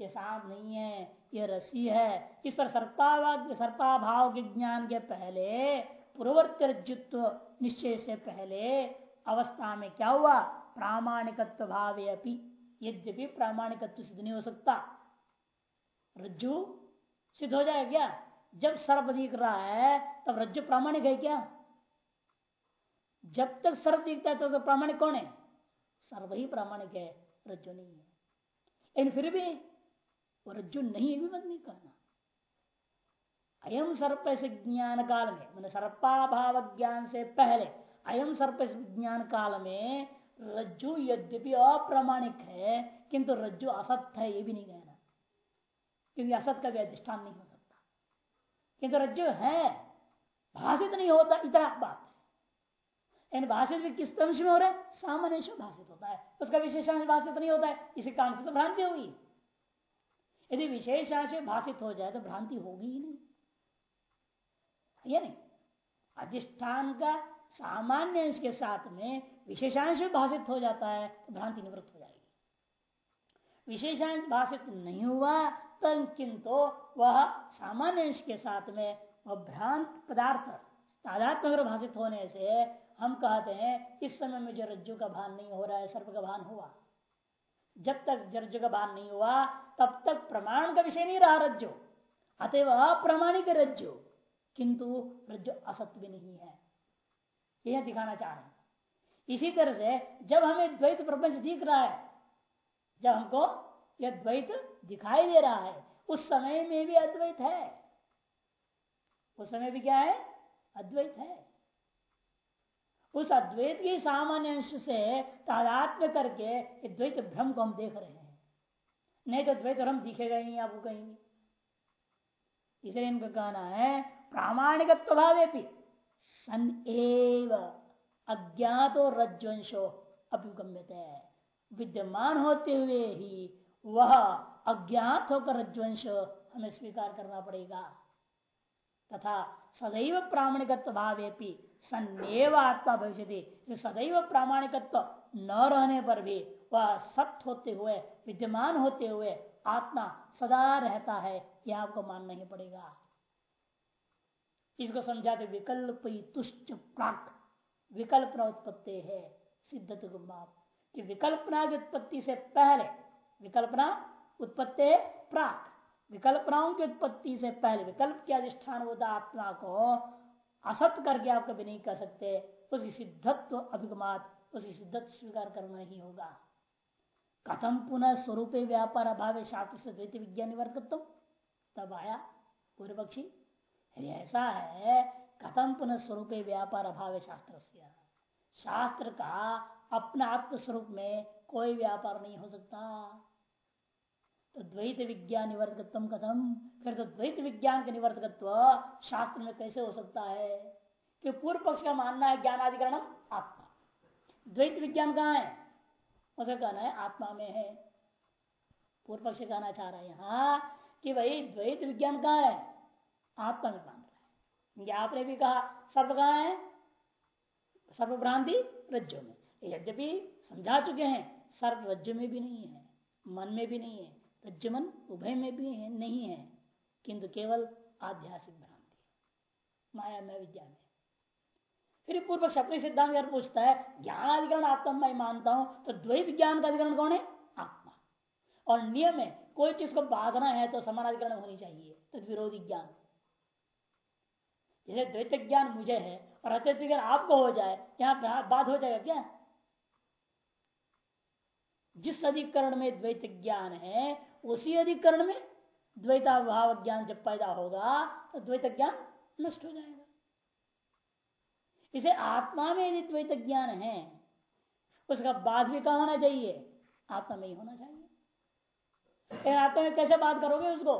ये सांप नहीं है ये रसी है। इस पर सर्पाभाव सर्पाभाव के ज्ञान के पहले पूर्ववर्त रज्जुत्व निश्चय से पहले अवस्था में क्या हुआ? प्रामाणिकत्व भाव अपनी यद्यपि प्रामाणिकत्व सिद्ध नहीं हो सकता। रज्जु सिद्ध हो जाए क्या? जब सर्प दिख रहा है तब रज्जु प्रामाणिक है क्या? जब तक सर्प दिखता है तो, तो प्रामाणिक कौन है? सर्व ही प्रामाणिक है रज्जु नहीं है। लेकिन फिर भी वो रज्जु नहीं भी मत नहीं कहना अयम सर्प से ज्ञान काल में मैंने सर्पाभाव ज्ञान से पहले अयम सर्प ज्ञान काल में रज्जु यद्यपि अप्रामाणिक है, किंतु रज्जु असत है, ये भी नहीं कहना। क्योंकि असत का भी अधिष्ठान नहीं हो सकता। किंतु रज्जु है, भाषित नहीं होता, इतना बात है। भाषित भी किस अंश में हो रहा है? सामान्य भाषित होता है। उसका विशेषांश भाषित नहीं होता है, इसी कारण से तो भ्रांति होगी यदि विशेषांश भाषित हो जाए तो भ्रांति होगी ही नहीं। अधिष्ठान का सामान्य अंश के साथ में विशेषांश भी भाषित हो जाता है तो भ्रांति निवृत्त हो जाएगी। विशेषांश भाषित नहीं हुआ तो किंतु वह सामान्य अंश के साथ में वह भ्रांत पदार्थ तादात्म भाषित होने से हम कहते हैं, इस समय में जो रज्जु का भान नहीं हो रहा है, सर्प का भान हुआ। जब तक रज्जु का भान नहीं हुआ, तब तक प्रमाण का विषय नहीं रहा रज्जु। अतएव अप्रामाणिक रज्जु। किंतु रज्जु असत्य भी नहीं है। यह दिखाना चाह रहे हैं। इसी तरह से जब हमें द्वैत प्रपंच दिख रहा है, जब हमको यह द्वैत दिखाई दे रहा है, उस समय में भी अद्वैत है। उस समय भी क्या है? अद्वैत है। उस अद्वैत के सामान्य अंश से तादात्म्य करके द्वैत भ्रम को हम देख रहे हैं। नहीं तो द्वैत भ्रम दिखेगा ही आपको कहीं भी इसलिए इनका कहना है प्रामाणिक भी सन एव अज्ञातो रज्वंशो अभिगम्य विद्यमान होते हुए ही वह अज्ञात होकर रज्वंश हमें स्वीकार करना पड़ेगा। तथा सदैव प्रामाणिकत्व भावे सन्नेव आत्मा भविष्य सदैव प्रामाणिकत्व न रहने पर भी वह सत्य होते हुए, विद्यमान होते हुए आत्मा सदा रहता है। यह आपको मानना ही पड़ेगा। इसको समझाते विकल्प तुष्ट प्राक। विकल्प उत्पत्ति है। सिद्धत कि विकल्पना की उत्पत्ति से पहले विकल्पना उत्पत्ति प्राक। विकल्पनाओं की उत्पत्ति से पहले विकल्प के अधिष्ठान होता आत्मा को असत करके आप कभी नहीं कर सकते। उसकी सिद्धत्व अभिगमात, उसकी सिद्धत्व स्वीकार करना ही होगा। कथम पुनः स्वरूप व्यापार अभाव शास्त्र से द्वैत विज्ञान निवर्तकत्व। तब आया पूर्व पक्षी। ऐसा है, कथम पुनः स्वरूप व्यापार अभाव शास्त्र से शास्त्र का अपना आत्म स्वरूप में कोई व्यापार नहीं हो सकता। तो द्वैत विज्ञान निवर्तकत्व कथम फिर तो द्वैत विज्ञान का निवर्तकत्व शास्त्र में कैसे हो सकता है? कि पूर्व पक्ष का मानना है ज्ञानाधिकरण आत्मा। द्वैत विज्ञान कहाँ है? उसे कहना है आत्मा में है। पूर्व पक्ष कहना चाह रहा है यहाँ कि भाई द्वैत विज्ञान कहाँ है? आत्मा में मान रहा है। आपने भी कहा, सर्व कहा है? सर्वभ्रांति रज्जु में। यद्यपि समझा चुके हैं, सर्व रज्जु में भी नहीं है, मन में भी नहीं है, रज्जुमन उभय में भी है नहीं है। किंतु केवल आध्यात्मिक भ्रांति। माया में विद्या में। फिर पूर्व अपने सिद्धांत अगर पूछता है ज्ञान अधिकरण आत्मा मैं मानता हूँ तो द्वैत ज्ञान का अधिकरण कौन है? आत्मा। और नियम है, कोई चीज़ को बाधना है तो समान अधिकरण होनी चाहिए तो विरोधी ज्ञान। जैसे द्वैत ज्ञान मुझे है, और अत्यधिक आपको हो जाए, यहाँ बात हो जाएगा क्या? जिस अधिकरण में द्वैत ज्ञान है, उसी अधिकरण में द्वैता भाव ज्ञान जब पैदा होगा तो द्वैत ज्ञान नष्ट हो जाएगा। इसे आत्मा में यदि द्वैत ज्ञान है, उसका बाद भी कहा होना चाहिए? आत्मा में ही होना चाहिए। आत्मा में कैसे बात करोगे उसको?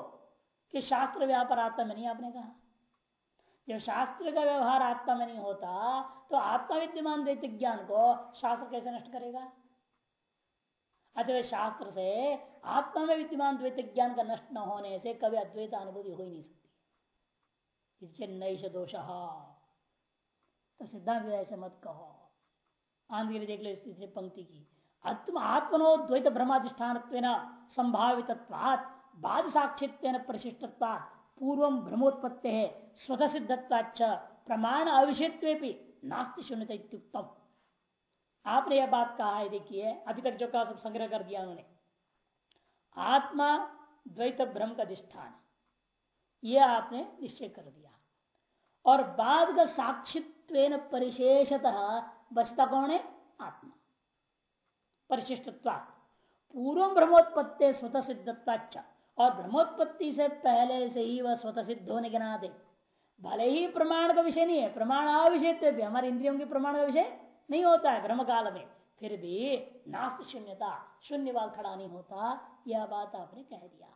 कि शास्त्र व्यापार आत्मा में नहीं, आपने कहा। जब शास्त्र का व्यवहार आत्मा में नहीं होता तो आत्मा विद्यमान द्वैत ज्ञान को शास्त्र कैसे नष्ट करेगा? अतः शास्त्र से आत्मा में विद्यमान द्वैत ज्ञान का नष्ट न होने से कभी अद्वैत अनुभूति हो ही नहीं सकती। इससे दोष। तो सिद्धांत ऐसे मत कहो। आंध्र देख लो इस पंक्ति की। आत्म आत्मनो द्वैत भ्रमाधिष्ठान संभावित बाद साक्षित्व प्रशिष्टत्वात्, पूर्व ब्रह्मोत्पत्ति है स्वतः सिद्धत्वाच प्रमाण अविषयत्व नास्ति शून्यता आपने यह बात कहा है, देखिए, अभी तक जो कहा सब संग्रह कर दिया उन्होंने। आत्मा द्वैत ब्रह्म का अधिष्ठान यह आपने निश्चय कर दिया। और बाद का साक्षित्व परिशेषतः बचता कौन है? आत्मा। परिशिष्टत्वा पूर्व ब्रह्मोत्पत्ति स्वतः सिद्धत्वाचा और ब्रह्मोत्पत्ति से पहले से ही वह स्वतः सिद्ध होने के नाते। भले ही प्रमाण का विषय नहीं है प्रमाण अविषय भी, हमारे इंद्रियों के प्रमाण का विषय नहीं होता है ब्रह्म काल में। फिर भी नास्त शून्यता। शून्यवाद खड़ा नहीं होता। यह बात आपने कह दिया।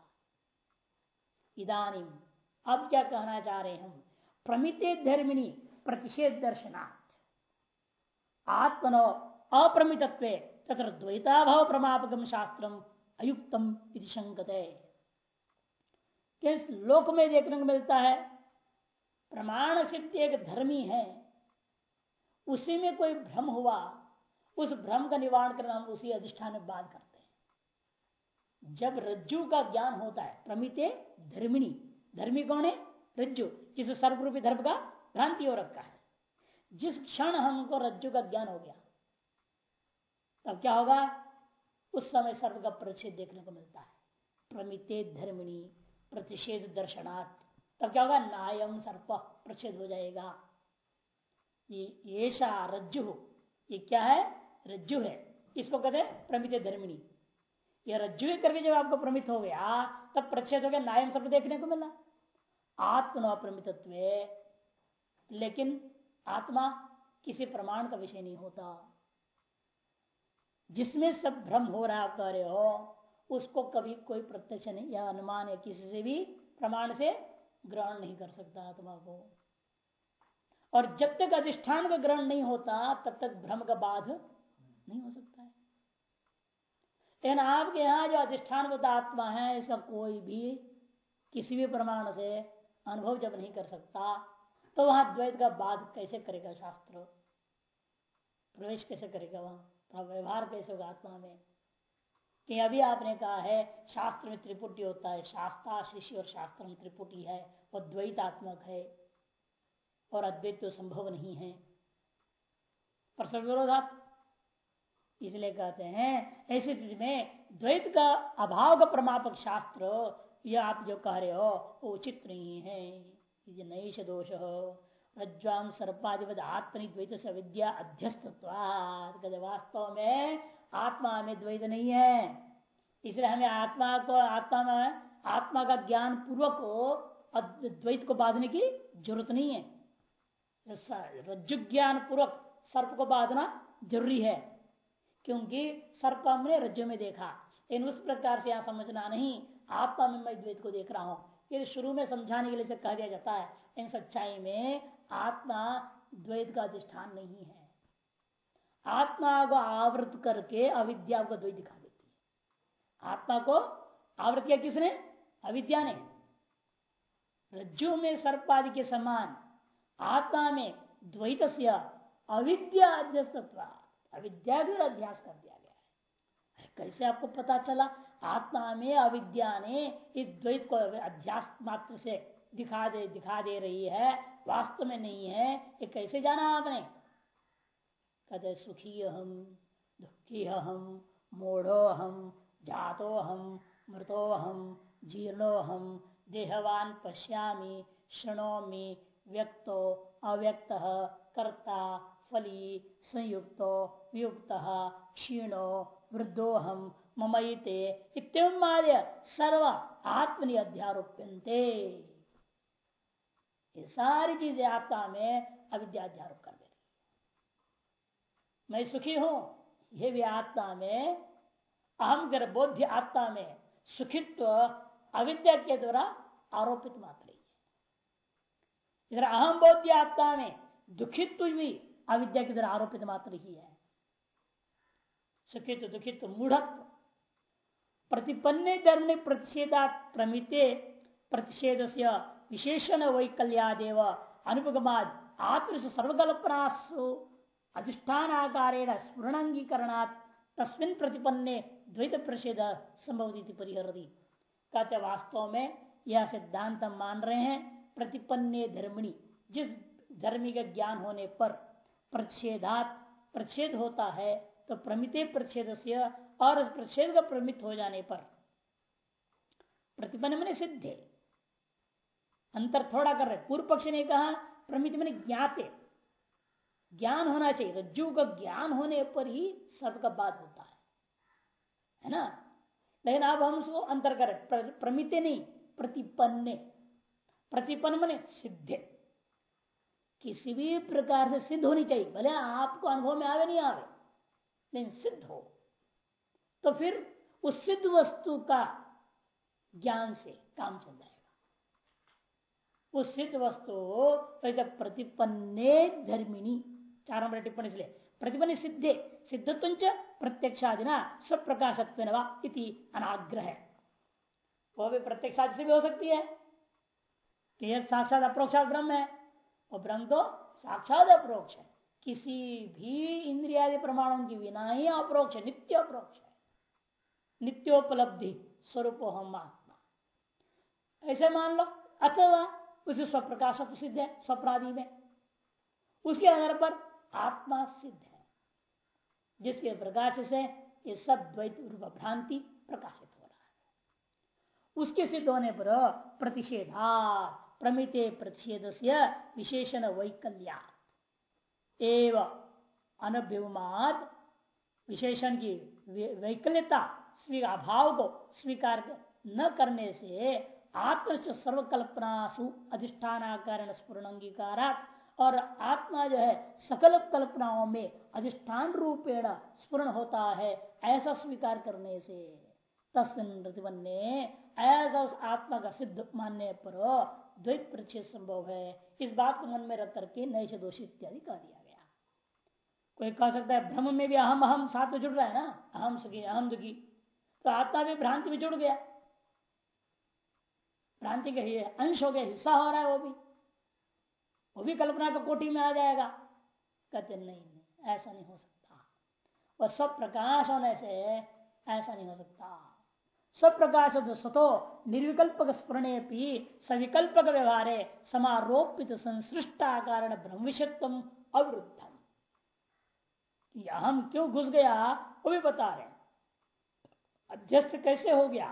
इदानी अब क्या कहना चाह रहे हम? प्रमित धर्मिनी प्रतिषेध दर्शनार्थ आत्मनो अप्रमितत्व तथा द्वैताभाव प्रमापकम शास्त्रम अयुक्तम शंकते किस लोक में देखने को मिलता है? प्रमाण सिद्ध एक धर्मी है। उसी में कोई भ्रम हुआ, उस भ्रम का निवारण करना हम उसी अधिष्ठान में बात करते हैं। जब रज्जु का ज्ञान होता है, प्रमिते धर्मिणी, धर्मी कौन है? रज्जु, जिस सर्वरूपी धर्म का भ्रांति हो रखा है। जिस क्षण हमको रज्जु का ज्ञान हो गया, तब क्या होगा? उस समय सर्व का परिचय देखने को मिलता है। प्रमिते धर्मिणी, प्रतिषेध दर्शनार्थ तब क्या होगा? नायम सर्प प्रच्छेद हो जाएगा। ये ऐसा रज्जु। ये क्या है? रज्जु है। इसको कहते हैं? प्रमित धर्मिणी। यह रज्जु करके जब आपको प्रमित हो गया, तब प्रच्छेद हो गया, नायम सर्प देखने को मिला। आत्मा प्रमितत्व लेकिन आत्मा किसी प्रमाण का विषय नहीं होता। जिसमें सब भ्रम हो रहा आप कह रहे हो, उसको कभी कोई प्रत्यक्ष नहीं, या अनुमान या किसी से भी प्रमाण से ग्रहण नहीं कर सकता आत्मा को। और जब तक अधिष्ठान का ग्रहण नहीं होता, तब तक भ्रम का बाध नहीं हो सकता है। लेकिन आपके यहाँ जो अधिष्ठान आत्मा है, इसका कोई भी किसी भी प्रमाण से अनुभव जब नहीं कर सकता तो वहाँ द्वैत का बाध कैसे करेगा शास्त्र? प्रवेश कैसे करेगा वहाँ? व्यवहार कैसे होगा आत्मा में? कि अभी आपने कहा है, शास्त्र में त्रिपुटी होता है शास्त्रा शिष्य और शास्त्र में त्रिपुटी है वह द्वैतात्मक है। और अद्वैत तो संभव नहीं है। पर विरोधात् इसलिए कहते हैं, ऐसी स्थिति में द्वैत का अभाव का प्रमापक शास्त्र, यह आप जो कह रहे हो, वो उचित नहीं है। ये नैश दोष हो रज्वाम सर्पाधिपत आत्मनि द्वैत से विद्या अध्यस्त वास्तव में आत्मा में द्वैत नहीं है। इसलिए हमें आत्मा को, आत्मा में, आत्मा का ज्ञान पूर्वक द्वैत को बांधने की ज़रूरत नहीं है। रज्जु ज्ञान पूर्वक सर्प को बांधना ज़रूरी है, क्योंकि सर्प हमने रज्जु में देखा। लेकिन उस प्रकार से यहाँ समझना नहीं आत्मा में मैं द्वैत को देख रहा हूँ। ये शुरू में समझाने के लिए से कह दिया जाता है। इन सच्चाई में आत्मा द्वैत का अधिष्ठान नहीं है। आत्मा को आवृत करके अविद्या को द्वैत दिखा देती है। आत्मा को आवृत किया किसने? अविद्या ने। रज्जु में सर्पादि के समान आत्मा में द्वैत अविद्या अविद्या भी अध्यास कर दिया गया है। कैसे आपको पता चला? आत्मा में अविद्या ने इस द्वैत को अध्यास मात्र से दिखा दे दिखा दे रही है, वास्तव में नहीं है, ये कैसे जाना आपने? कहते सुखी हम दुखी हम मोढ़ो हम जातो हम मृतो हम जीर्णो हम देहवान पश्यामी, शृणोमी व्यक्तो, अव्यक्त, कर्ता, फली, संयुक्त, वियुक्त, क्षीणो वृद्धोहम ममयते इत्यादि सर्व आत्मनि अध्यारोप्यंते ये सारी चीज़ें आत्मा में अविद्याध्यारोप कर दे रही मैं सुखी हूँ यह भी आत्मा में अहम गर्भोध्य आत्मा में सुखित्व, अविद्या के द्वारा आरोपित मात्र इधर अहम बोध्य आत्मा में दुखित्व भी अविद्या के द्वारा आरोपित मात्र ही है। सुखित, दुखित, मूढ़त्व। प्रतिपन्ने धर्म प्रतिषेधा प्रमिते प्रतिषेध से विशेषण वैकल्यादेव अनुपगमाद आत्म सर्वकल्पनासु अधिष्ठान आकारेण स्फुरणांगीकरणात् तस्मिन प्रतिपन्ने द्वैत प्रषेध संभव परिहरती। कहते वास्तव में यह सिद्धांत मान रहे हैं। प्रतिपन्ने धर्मिणी, जिस धर्मी का ज्ञान होने पर प्रतिषेधात प्रच्छेद होता है तो प्रमिते प्रच्छेद और प्रच्छेद का प्रमित हो जाने पर प्रतिपन्न मैंने सिद्ध। अंतर थोड़ा कर रहे। पूर्व पक्ष ने कहा, प्रमित मैंने ज्ञाते। ज्ञान होना चाहिए। रज्जु का ज्ञान होने पर ही सर्व का बात होता है। है ना? लेकिन अब हम उसको अंतर करें। प्रमिते नहीं, प्रतिपन्ने। प्रतिपन्न मने सिद्धे किसी भी प्रकार से सिद्ध होनी चाहिए, भले आपको अनुभव में आवे नहीं आवे, लेकिन सिद्ध हो। तो फिर उस सिद्ध वस्तु का ज्ञान से काम चल जाएगा। उस सिद्ध वस्तु तो प्रतिपन्ने धर्मिणी चार नंबर टिप्पणी इसलिए प्रतिपन्न सिद्धे सिद्धत्व प्रत्यक्षादिना स्वप्रकाशत्व अनाग्रह है। वो भी प्रत्यक्षादि से भी हो सकती है। कि यह साक्षात अप्रोक्षात ब्रह्म है। और ब्रह्म तो साक्षात अप्रोक्ष है। किसी भी इंद्रियादि प्रमाणों की बिना ही अप्रोक्ष नित्य अप्रोक्ष है। नित्योपलब्धि स्वरूप हम आत्मा। ऐसे मान लो अथवा उसे स्वप्रकाश सिद्ध है, स्वप्रादि में। उसके आधार पर आत्मा सिद्ध है। जिसके प्रकाश से ये सब द्वैत भ्रांति प्रकाशित हो रहा है। उसके सिद्ध होने पर प्रतिषेधा प्रमिते से विशेषण वैकल्या एवं विशेषण की वैकल्यता अभाव को स्वीकार न करने से आत्म सर्वकल्पनासु अधिष्ठान स्पूर्ण अंगीकारात और आत्मा जो है सकल कल्पनाओं में अधिष्ठान रूपेण स्पूर्ण होता है, ऐसा स्वीकार करने से। तस्मिन प्रतिबन्ने ऐसा उस आत्मा का सिद्ध मानने पर द्वैत परिचय संभव है इस बात को मन में रख करके नैश दोष इत्यादि कह दिया गया कोई कह सकता है भ्रम में भी अहम अहम साथ में जुड़ रहा है ना अहम सुखी अहम दुखी तो आत्मा भी भ्रांति में जुड़ गया भ्रांति का अंश हो गया हिस्सा हो रहा है वो भी वो भी कल्पना का कोटि में आ जाएगा कहते नहीं नहीं ऐसा नहीं हो सकता वह सब प्रकाश होने से ऐसा नहीं हो सकता सब प्रकाश स्वतो निर्विकल्पक स्मरणे सविकल्पक व्यवहार समारोपित संसृष्टा कारण ब्रह्मविषत्व अवरुद्धम हम क्यों घुस गया, वो भी बता रहे अध्यस्त कैसे हो गया?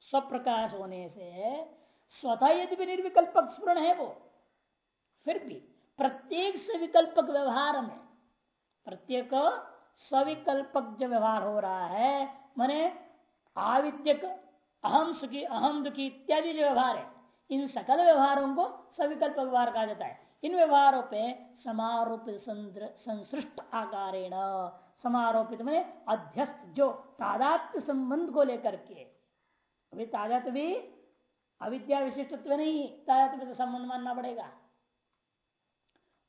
स्वप्रकाश होने से स्वतः यदि भी निर्विकल्पक स्मरण है वो, फिर भी प्रत्येक से विकल्पक व्यवहार में, प्रत्येक सविकल्पक जो व्यवहार हो रहा है माने आविद्यक अहम सुखी, अहम दुखी इत्यादि जो व्यवहार है, इन सकल व्यवहारों को सविकल्प व्यवहार कहा जाता है। इन व्यवहारों पे समारोपित संसृष्ट आकारेण, समारोपित में अध्यस्त, जो तादात्म संबंध को लेकर के। अभी तादात भी अविद्या विशिष्टत्व नहीं तादात्म संबंध मानना पड़ेगा।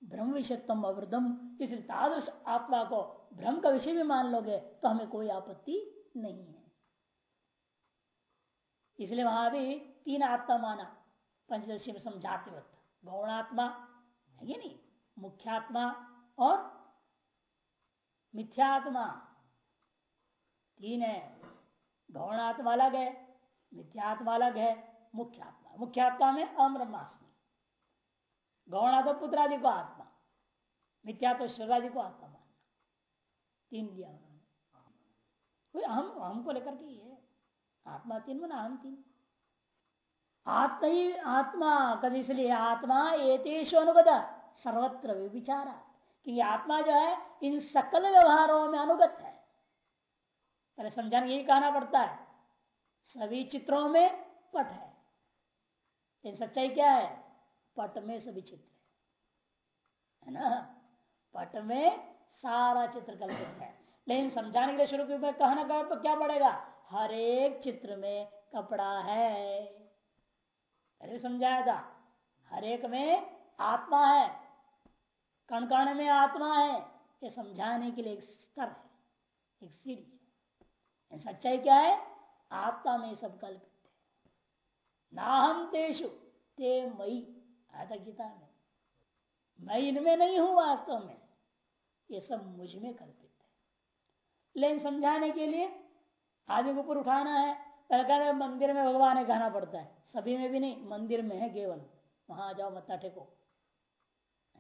ब्रह्म विषयत्म अवृद्धम इसलिए तादृश आत्मा को ब्रह्म का विषय भी मान लोगे तो हमें कोई आपत्ति नहीं है। इसलिए वहाँ भी तीन आत्मा माना, पंचदशी में समझाते वक्त। गौणात्मा है नहीं? मुख्यात्मा और मिथ्यात्मा। तीन है। गौणात्मा अलग है, मिथ्यात्मा अलग है मुख्यात्मा मुख्यात्मा में अमरमास्मी गौणा तो पुत्रादि को आत्मा। मिथ्या तो शरीरादि को आत्मा मानना। तीन दिया उन्होंने हम हमको लेकर के ये आत्मा तीन मना हम तीन। आत्मा ही आत्मा, कभी इसलिए आत्मा एतेश अनुगत, सर्वत्र विचारा क्योंकि आत्मा जो है, इन सकल व्यवहारों में अनुगत है। पहले समझाने यही कहना पड़ता है। सभी चित्रों में पट है। लेकिन सच्चाई क्या है? पट में सभी चित्र है ना? पट में सारा चित्र कल्पित है। लेकिन समझाने के लिए शुरू में कहना कह तो क्या पड़ेगा? हर एक चित्र में कपड़ा है। अरे समझाया था। हर एक में आत्मा है। कण कण में आत्मा है। ये समझाने के लिए एक स्तर है। एक सीढ़ी सच्चाई क्या है? आत्मा में सब कल्पित है। ना हम तेषु, ते मई आया गीता में। मैं इनमें नहीं हूँ वास्तव में। ये सब मुझमें कल्पित लेकिन समझाने के लिए आदमी को ऊपर उठाना है पहले मंदिर में भगवान कहना पड़ता है। सभी में भी नहीं, मंदिर में है केवल। वहाँ जाओ मत्ता टेको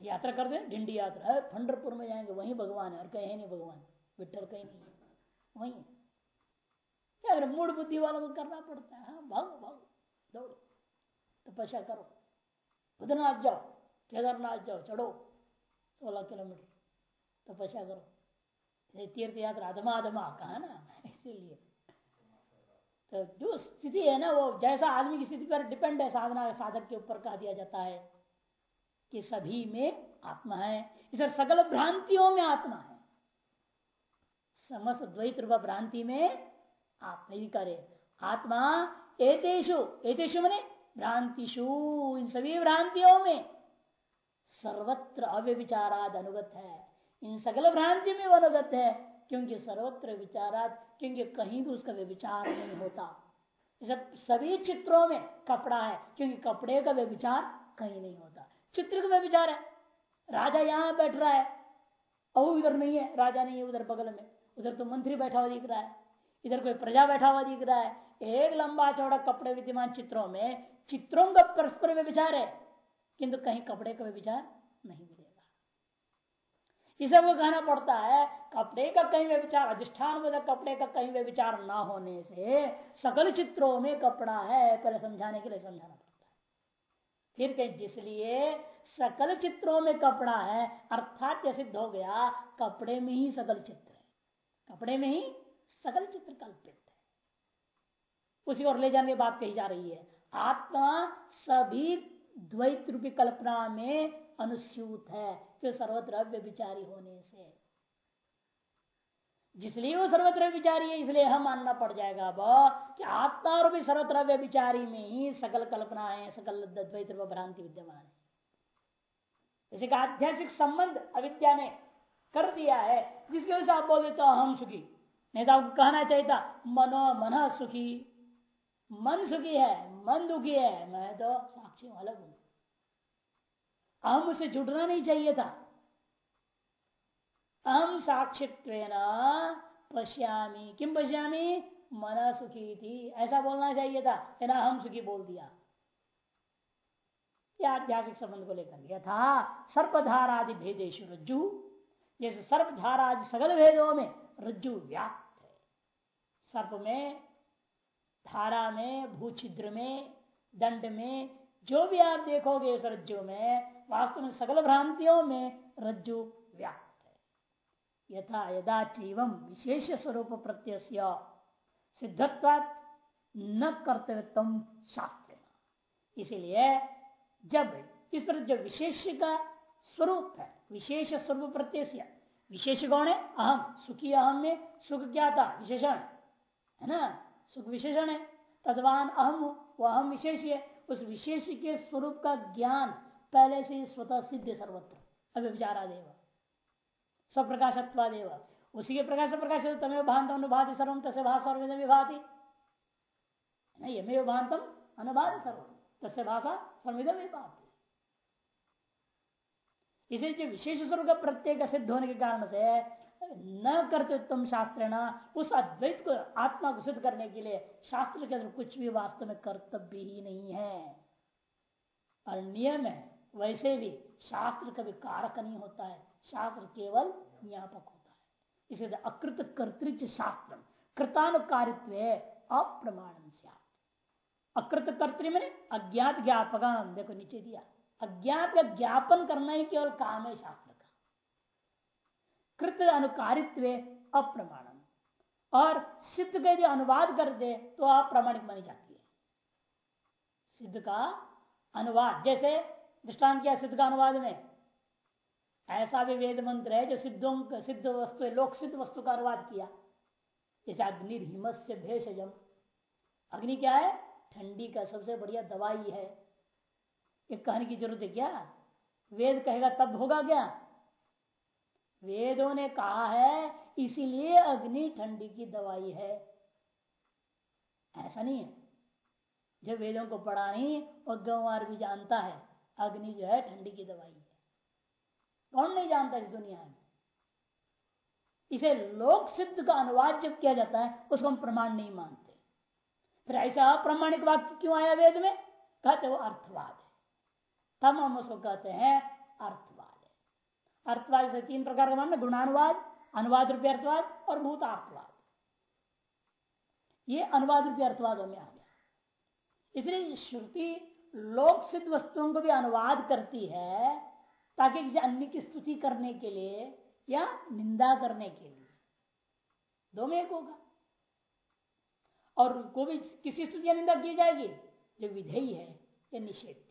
यात्रा कर दे डिंडी यात्रा। पंडरपुर में जाएँगे, वहीं भगवान है, और कहीं नहीं भगवान। विठल कहीं नहीं है। वहीं। मूड बुद्धि वालों को करना पड़ता है। हाँ भागो भागो, दौड़ो। तपस्या करो। बद्रनाथ जाओ, केदारनाथ जाओ, चढ़ो। सोलह किलोमीटर। तपस्या करो। तीर्थ यात्रा अधमा अधमा कहा ना, इसीलिए। तो जो स्थिति है ना, वो जैसा आदमी की स्थिति पर डिपेंड है, साधना साधक के ऊपर कहा दिया जाता है कि सभी में आत्मा है। इस सकल भ्रांतियों में आत्मा है। समस्त द्वैत रूप भ्रांति में आप नहीं करे। आत्मा एतेशु एतेशु मने भ्रांतिशु इन सभी भ्रांतियों में सर्वत्र अव्यविचाराद अनुगत है। इन सकल भ्रांति में अनुगत है, क्योंकि सर्वत्र विचारात, क्योंकि कहीं भी उसका व्यविचार नहीं होता। सभी चित्रों में कपड़ा है, क्योंकि कपड़े का व्यविचार कहीं नहीं होता। चित्र का व्यविचार है। राजा यहाँ बैठ रहा है। और इधर नहीं है। राजा नहीं है उधर बगल में। उधर तो मंत्री बैठा हुआ दिख रहा है। इधर कोई प्रजा बैठा हुआ दिख रहा है। एक लंबा चौड़ा कपड़े विद्यमान चित्रों में, चित्रों का परस्पर व्यविचार है, किंतु कहीं कपड़े का व्यविचार नहीं मिलेगा। इसे सबको कहना पड़ता है, कपड़े का कहीं विचार अधिष्ठान कपड़े का कहीं विचार ना होने से, सकल चित्रों में कपड़ा है, पहले समझाने के लिए समझाना पड़ता है। फिर जिसलिए सकल चित्रों में कपड़ा है, अर्थात यह सिद्ध हो गया, कपड़े में ही सकल चित्र है। कपड़े में ही सकल चित्र कल्पित है। उसी और ले जाने की बात कही जा रही है, आत्मा सभी द्वैत रूपी कल्पना में अनुस्यूत है। जो सर्वत्र विचारी होने से। जिसलिए वो सर्वत्र विचारी है, इसलिए हम मानना पड़ जाएगा अब कि आत्मा रूपी सर्वत्र विचारी में ही सकल कल्पना है सकल द्वैत भ्रांति विद्यमान है। इसी का आध्यात्मिक संबंध अविद्या ने कर दिया है, जिसकी वजह से आप बोल देते हम सुखी। नहीं तो आपको कहना चाहिए था, मनो मन सुखी। मन सुखी है, मन दुखी है। मैं तो साक्षी अलग हूँ। हम उसे जुड़ना नहीं चाहिए था। हम साक्षित्व पश्यामी। किम पश्यामी? मना सुखी थी। ऐसा बोलना चाहिए था ना हम सुखी बोल दिया। यह ऐतिहासिक संबंध को लेकर यथा सर्पधारादि भेदेश रज्जु। जैसे सर्पधारा सगल भेदों में रज्जु व्याप्त है। सर्प में, धारा में, भूछिद्र में, दंड में, जो भी आप देखोगे उस रज्जु में वास्तव में सकल भ्रांतियों में रज्जु व्याप्त है। यथा यदा चीवम विशेष स्वरूप प्रत्यय सिद्धत्वात् न कर्तव्य शास्त्र इसीलिए जब इस पर जो विशेष का स्वरूप है, विशेष स्वरूप प्रत्यय विशेष कौन है? अहम सुखी अहम में सुख क्या था? विशेषण। है ना? सुख विशेषण है। तदवान अहम वो अहम विशेष है। उस विशेष के स्वरूप का ज्ञान पहले से स्वतः सिद्ध सर्वत्र अभी विचारा देव स्वप्रकाशत्वा देव उसी के प्रकाश से प्रकाश तमेव भांत अनुभाति सर्वम तसे भाषा और विभाति। यमेव भांतम अनुभाति सर्वम तस्य भाषा सर्विद विभाति। इसे जो विशेष स्वरूप का प्रत्येक सिद्ध होने के कारण से न करते उत्तम शास्त्र न उस अद्वैत को, आत्मा को सिद्ध करने के लिए शास्त्र के अंदर कुछ भी वास्तव में कर्तव्य ही नहीं है। और नियम है वैसे भी शास्त्र कभी कारक नहीं होता है। शास्त्र केवल ज्ञापक होता है। इसलिए अकृत कर्तृच शास्त्र कृतानुकारित्व अप्रमाण अकृत कर्तृ मैंने अज्ञात ज्ञापक देखो नीचे दिया। अज्ञात का ज्ञापन करना ही केवल काम है शास्त्र का। कृत अनुकारित्व अप्रमाणम। और सिद्ध का यदि अनुवाद कर दे तो अप्रामाणिक मानी जाती है। सिद्ध का अनुवाद, जैसे दृष्टान किया सिद्ध का अनुवाद में। ऐसा भी वेद मंत्र है जो सिद्धों सिद्ध वस्तु लोक सिद्ध वस्तु का अनुवाद किया। जैसे अग्नि हिमस्य भेषजम। अग्नि क्या है? ठंडी का सबसे बढ़िया दवाई है। ये कहने की ज़रूरत है क्या? वेद कहेगा, तब होगा क्या? वेदों ने कहा है, इसीलिए अग्नि ठंडी की दवाई है। ऐसा नहीं है। जब वेदों को पढ़ा नहीं, और गंवार भी जानता है अग्नि जो है ठंडी की दवाई है। कौन नहीं जानता इस दुनिया में? इसे लोक सिद्ध का अनुवाद जब किया जाता है, उसको हम प्रमाण नहीं मानते। फिर ऐसा अप्रामाणिक वाक्य क्यों आया वेद में? कहते वो अर्थवाद है। तब हम उसको कहते हैं अर्थवाद है। अर्थवाद से तीन प्रकार का मान गुणानुवाद, अनुवाद रूपी अर्थवाद और भूतार्थवाद। ये अनुवाद रूपी अर्थवादों में आ गया। इसलिए श्रुति लोक सिद्ध वस्तुओं को भी अनुवाद करती है ताकि किसी अन्य की स्तुति करने के लिए या निंदा करने के लिए। दो में एक होगा। और को भी किसी स्तुति निंदा की जाएगी? जो विधेयी है, या निषेध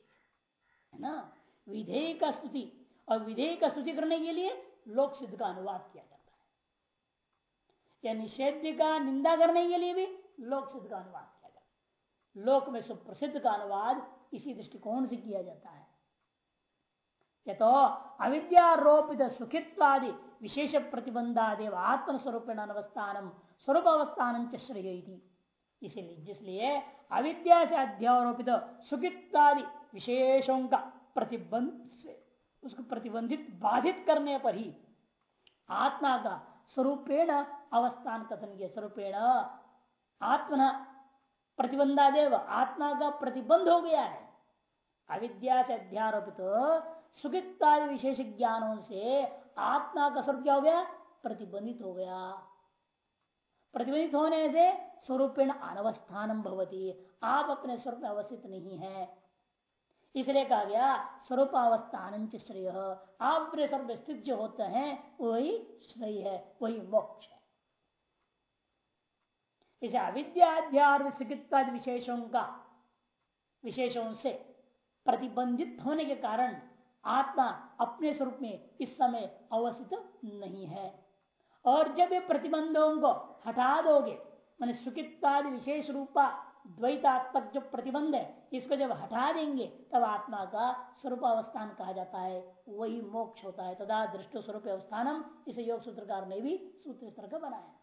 है ना? विधेय का स्तुति और विधेय का स्तुति करने के लिए लोक सिद्ध का अनुवाद किया जाता है। या निषेध का निंदा करने के लिए भी लोक सिद्ध का अनुवाद किया जाता है। लोक में सुप्रसिद्ध का अनुवाद इसी दृष्टिकोण से किया जाता है। ये तो अविद्यारोपित सुखित्वादि विशेष प्रतिबंधादेव आत्मस्वरूप अनवस्थान स्वरूप अवस्थान श्रेय इसलिए जिसलिए अविद्या से अध्यारोपित सुखित्वादि विशेषों का प्रतिबंध से उसको प्रतिबंधित, बाधित करने पर ही आत्मा का स्वरूपेण अवस्थान कथन किया। स्वरूपेण आत्मना प्रतिबंधादेव, आत्मा का प्रतिबंध हो गया है। अविद्या से अध्यारोपित सुखित्वादि विशेष ज्ञानों से आत्मा का स्वरूप क्या हो गया? प्रतिबंधित हो गया। प्रतिबंधित होने से स्वरूपेण अनवस्थान भवती। आप अपने स्वरूप में अवस्थित नहीं है। इसलिए कहा गया स्वरूप अवस्थान श्रेय। आप अपने स्वरूप स्थित जो होते हैं, वही श्रेय है, वही मोक्ष इसे अविद्याध्यात्म विशेषों का, विशेषों से प्रतिबंधित होने के कारण आत्मा अपने स्वरूप में इस समय अवस्थित नहीं है। और जब ये प्रतिबंधों को हटा दोगे, मान सुखित्वादि विशेष रूपा द्वैतात्मक जो प्रतिबंध है, इसको जब हटा देंगे, तब आत्मा का स्वरूप अवस्थान कहा जाता है। वही मोक्ष होता है। तदा दृष्टो स्वरूप अवस्थानम, इसे योग सूत्रकार ने भी सूत्र स्तर का बनाया।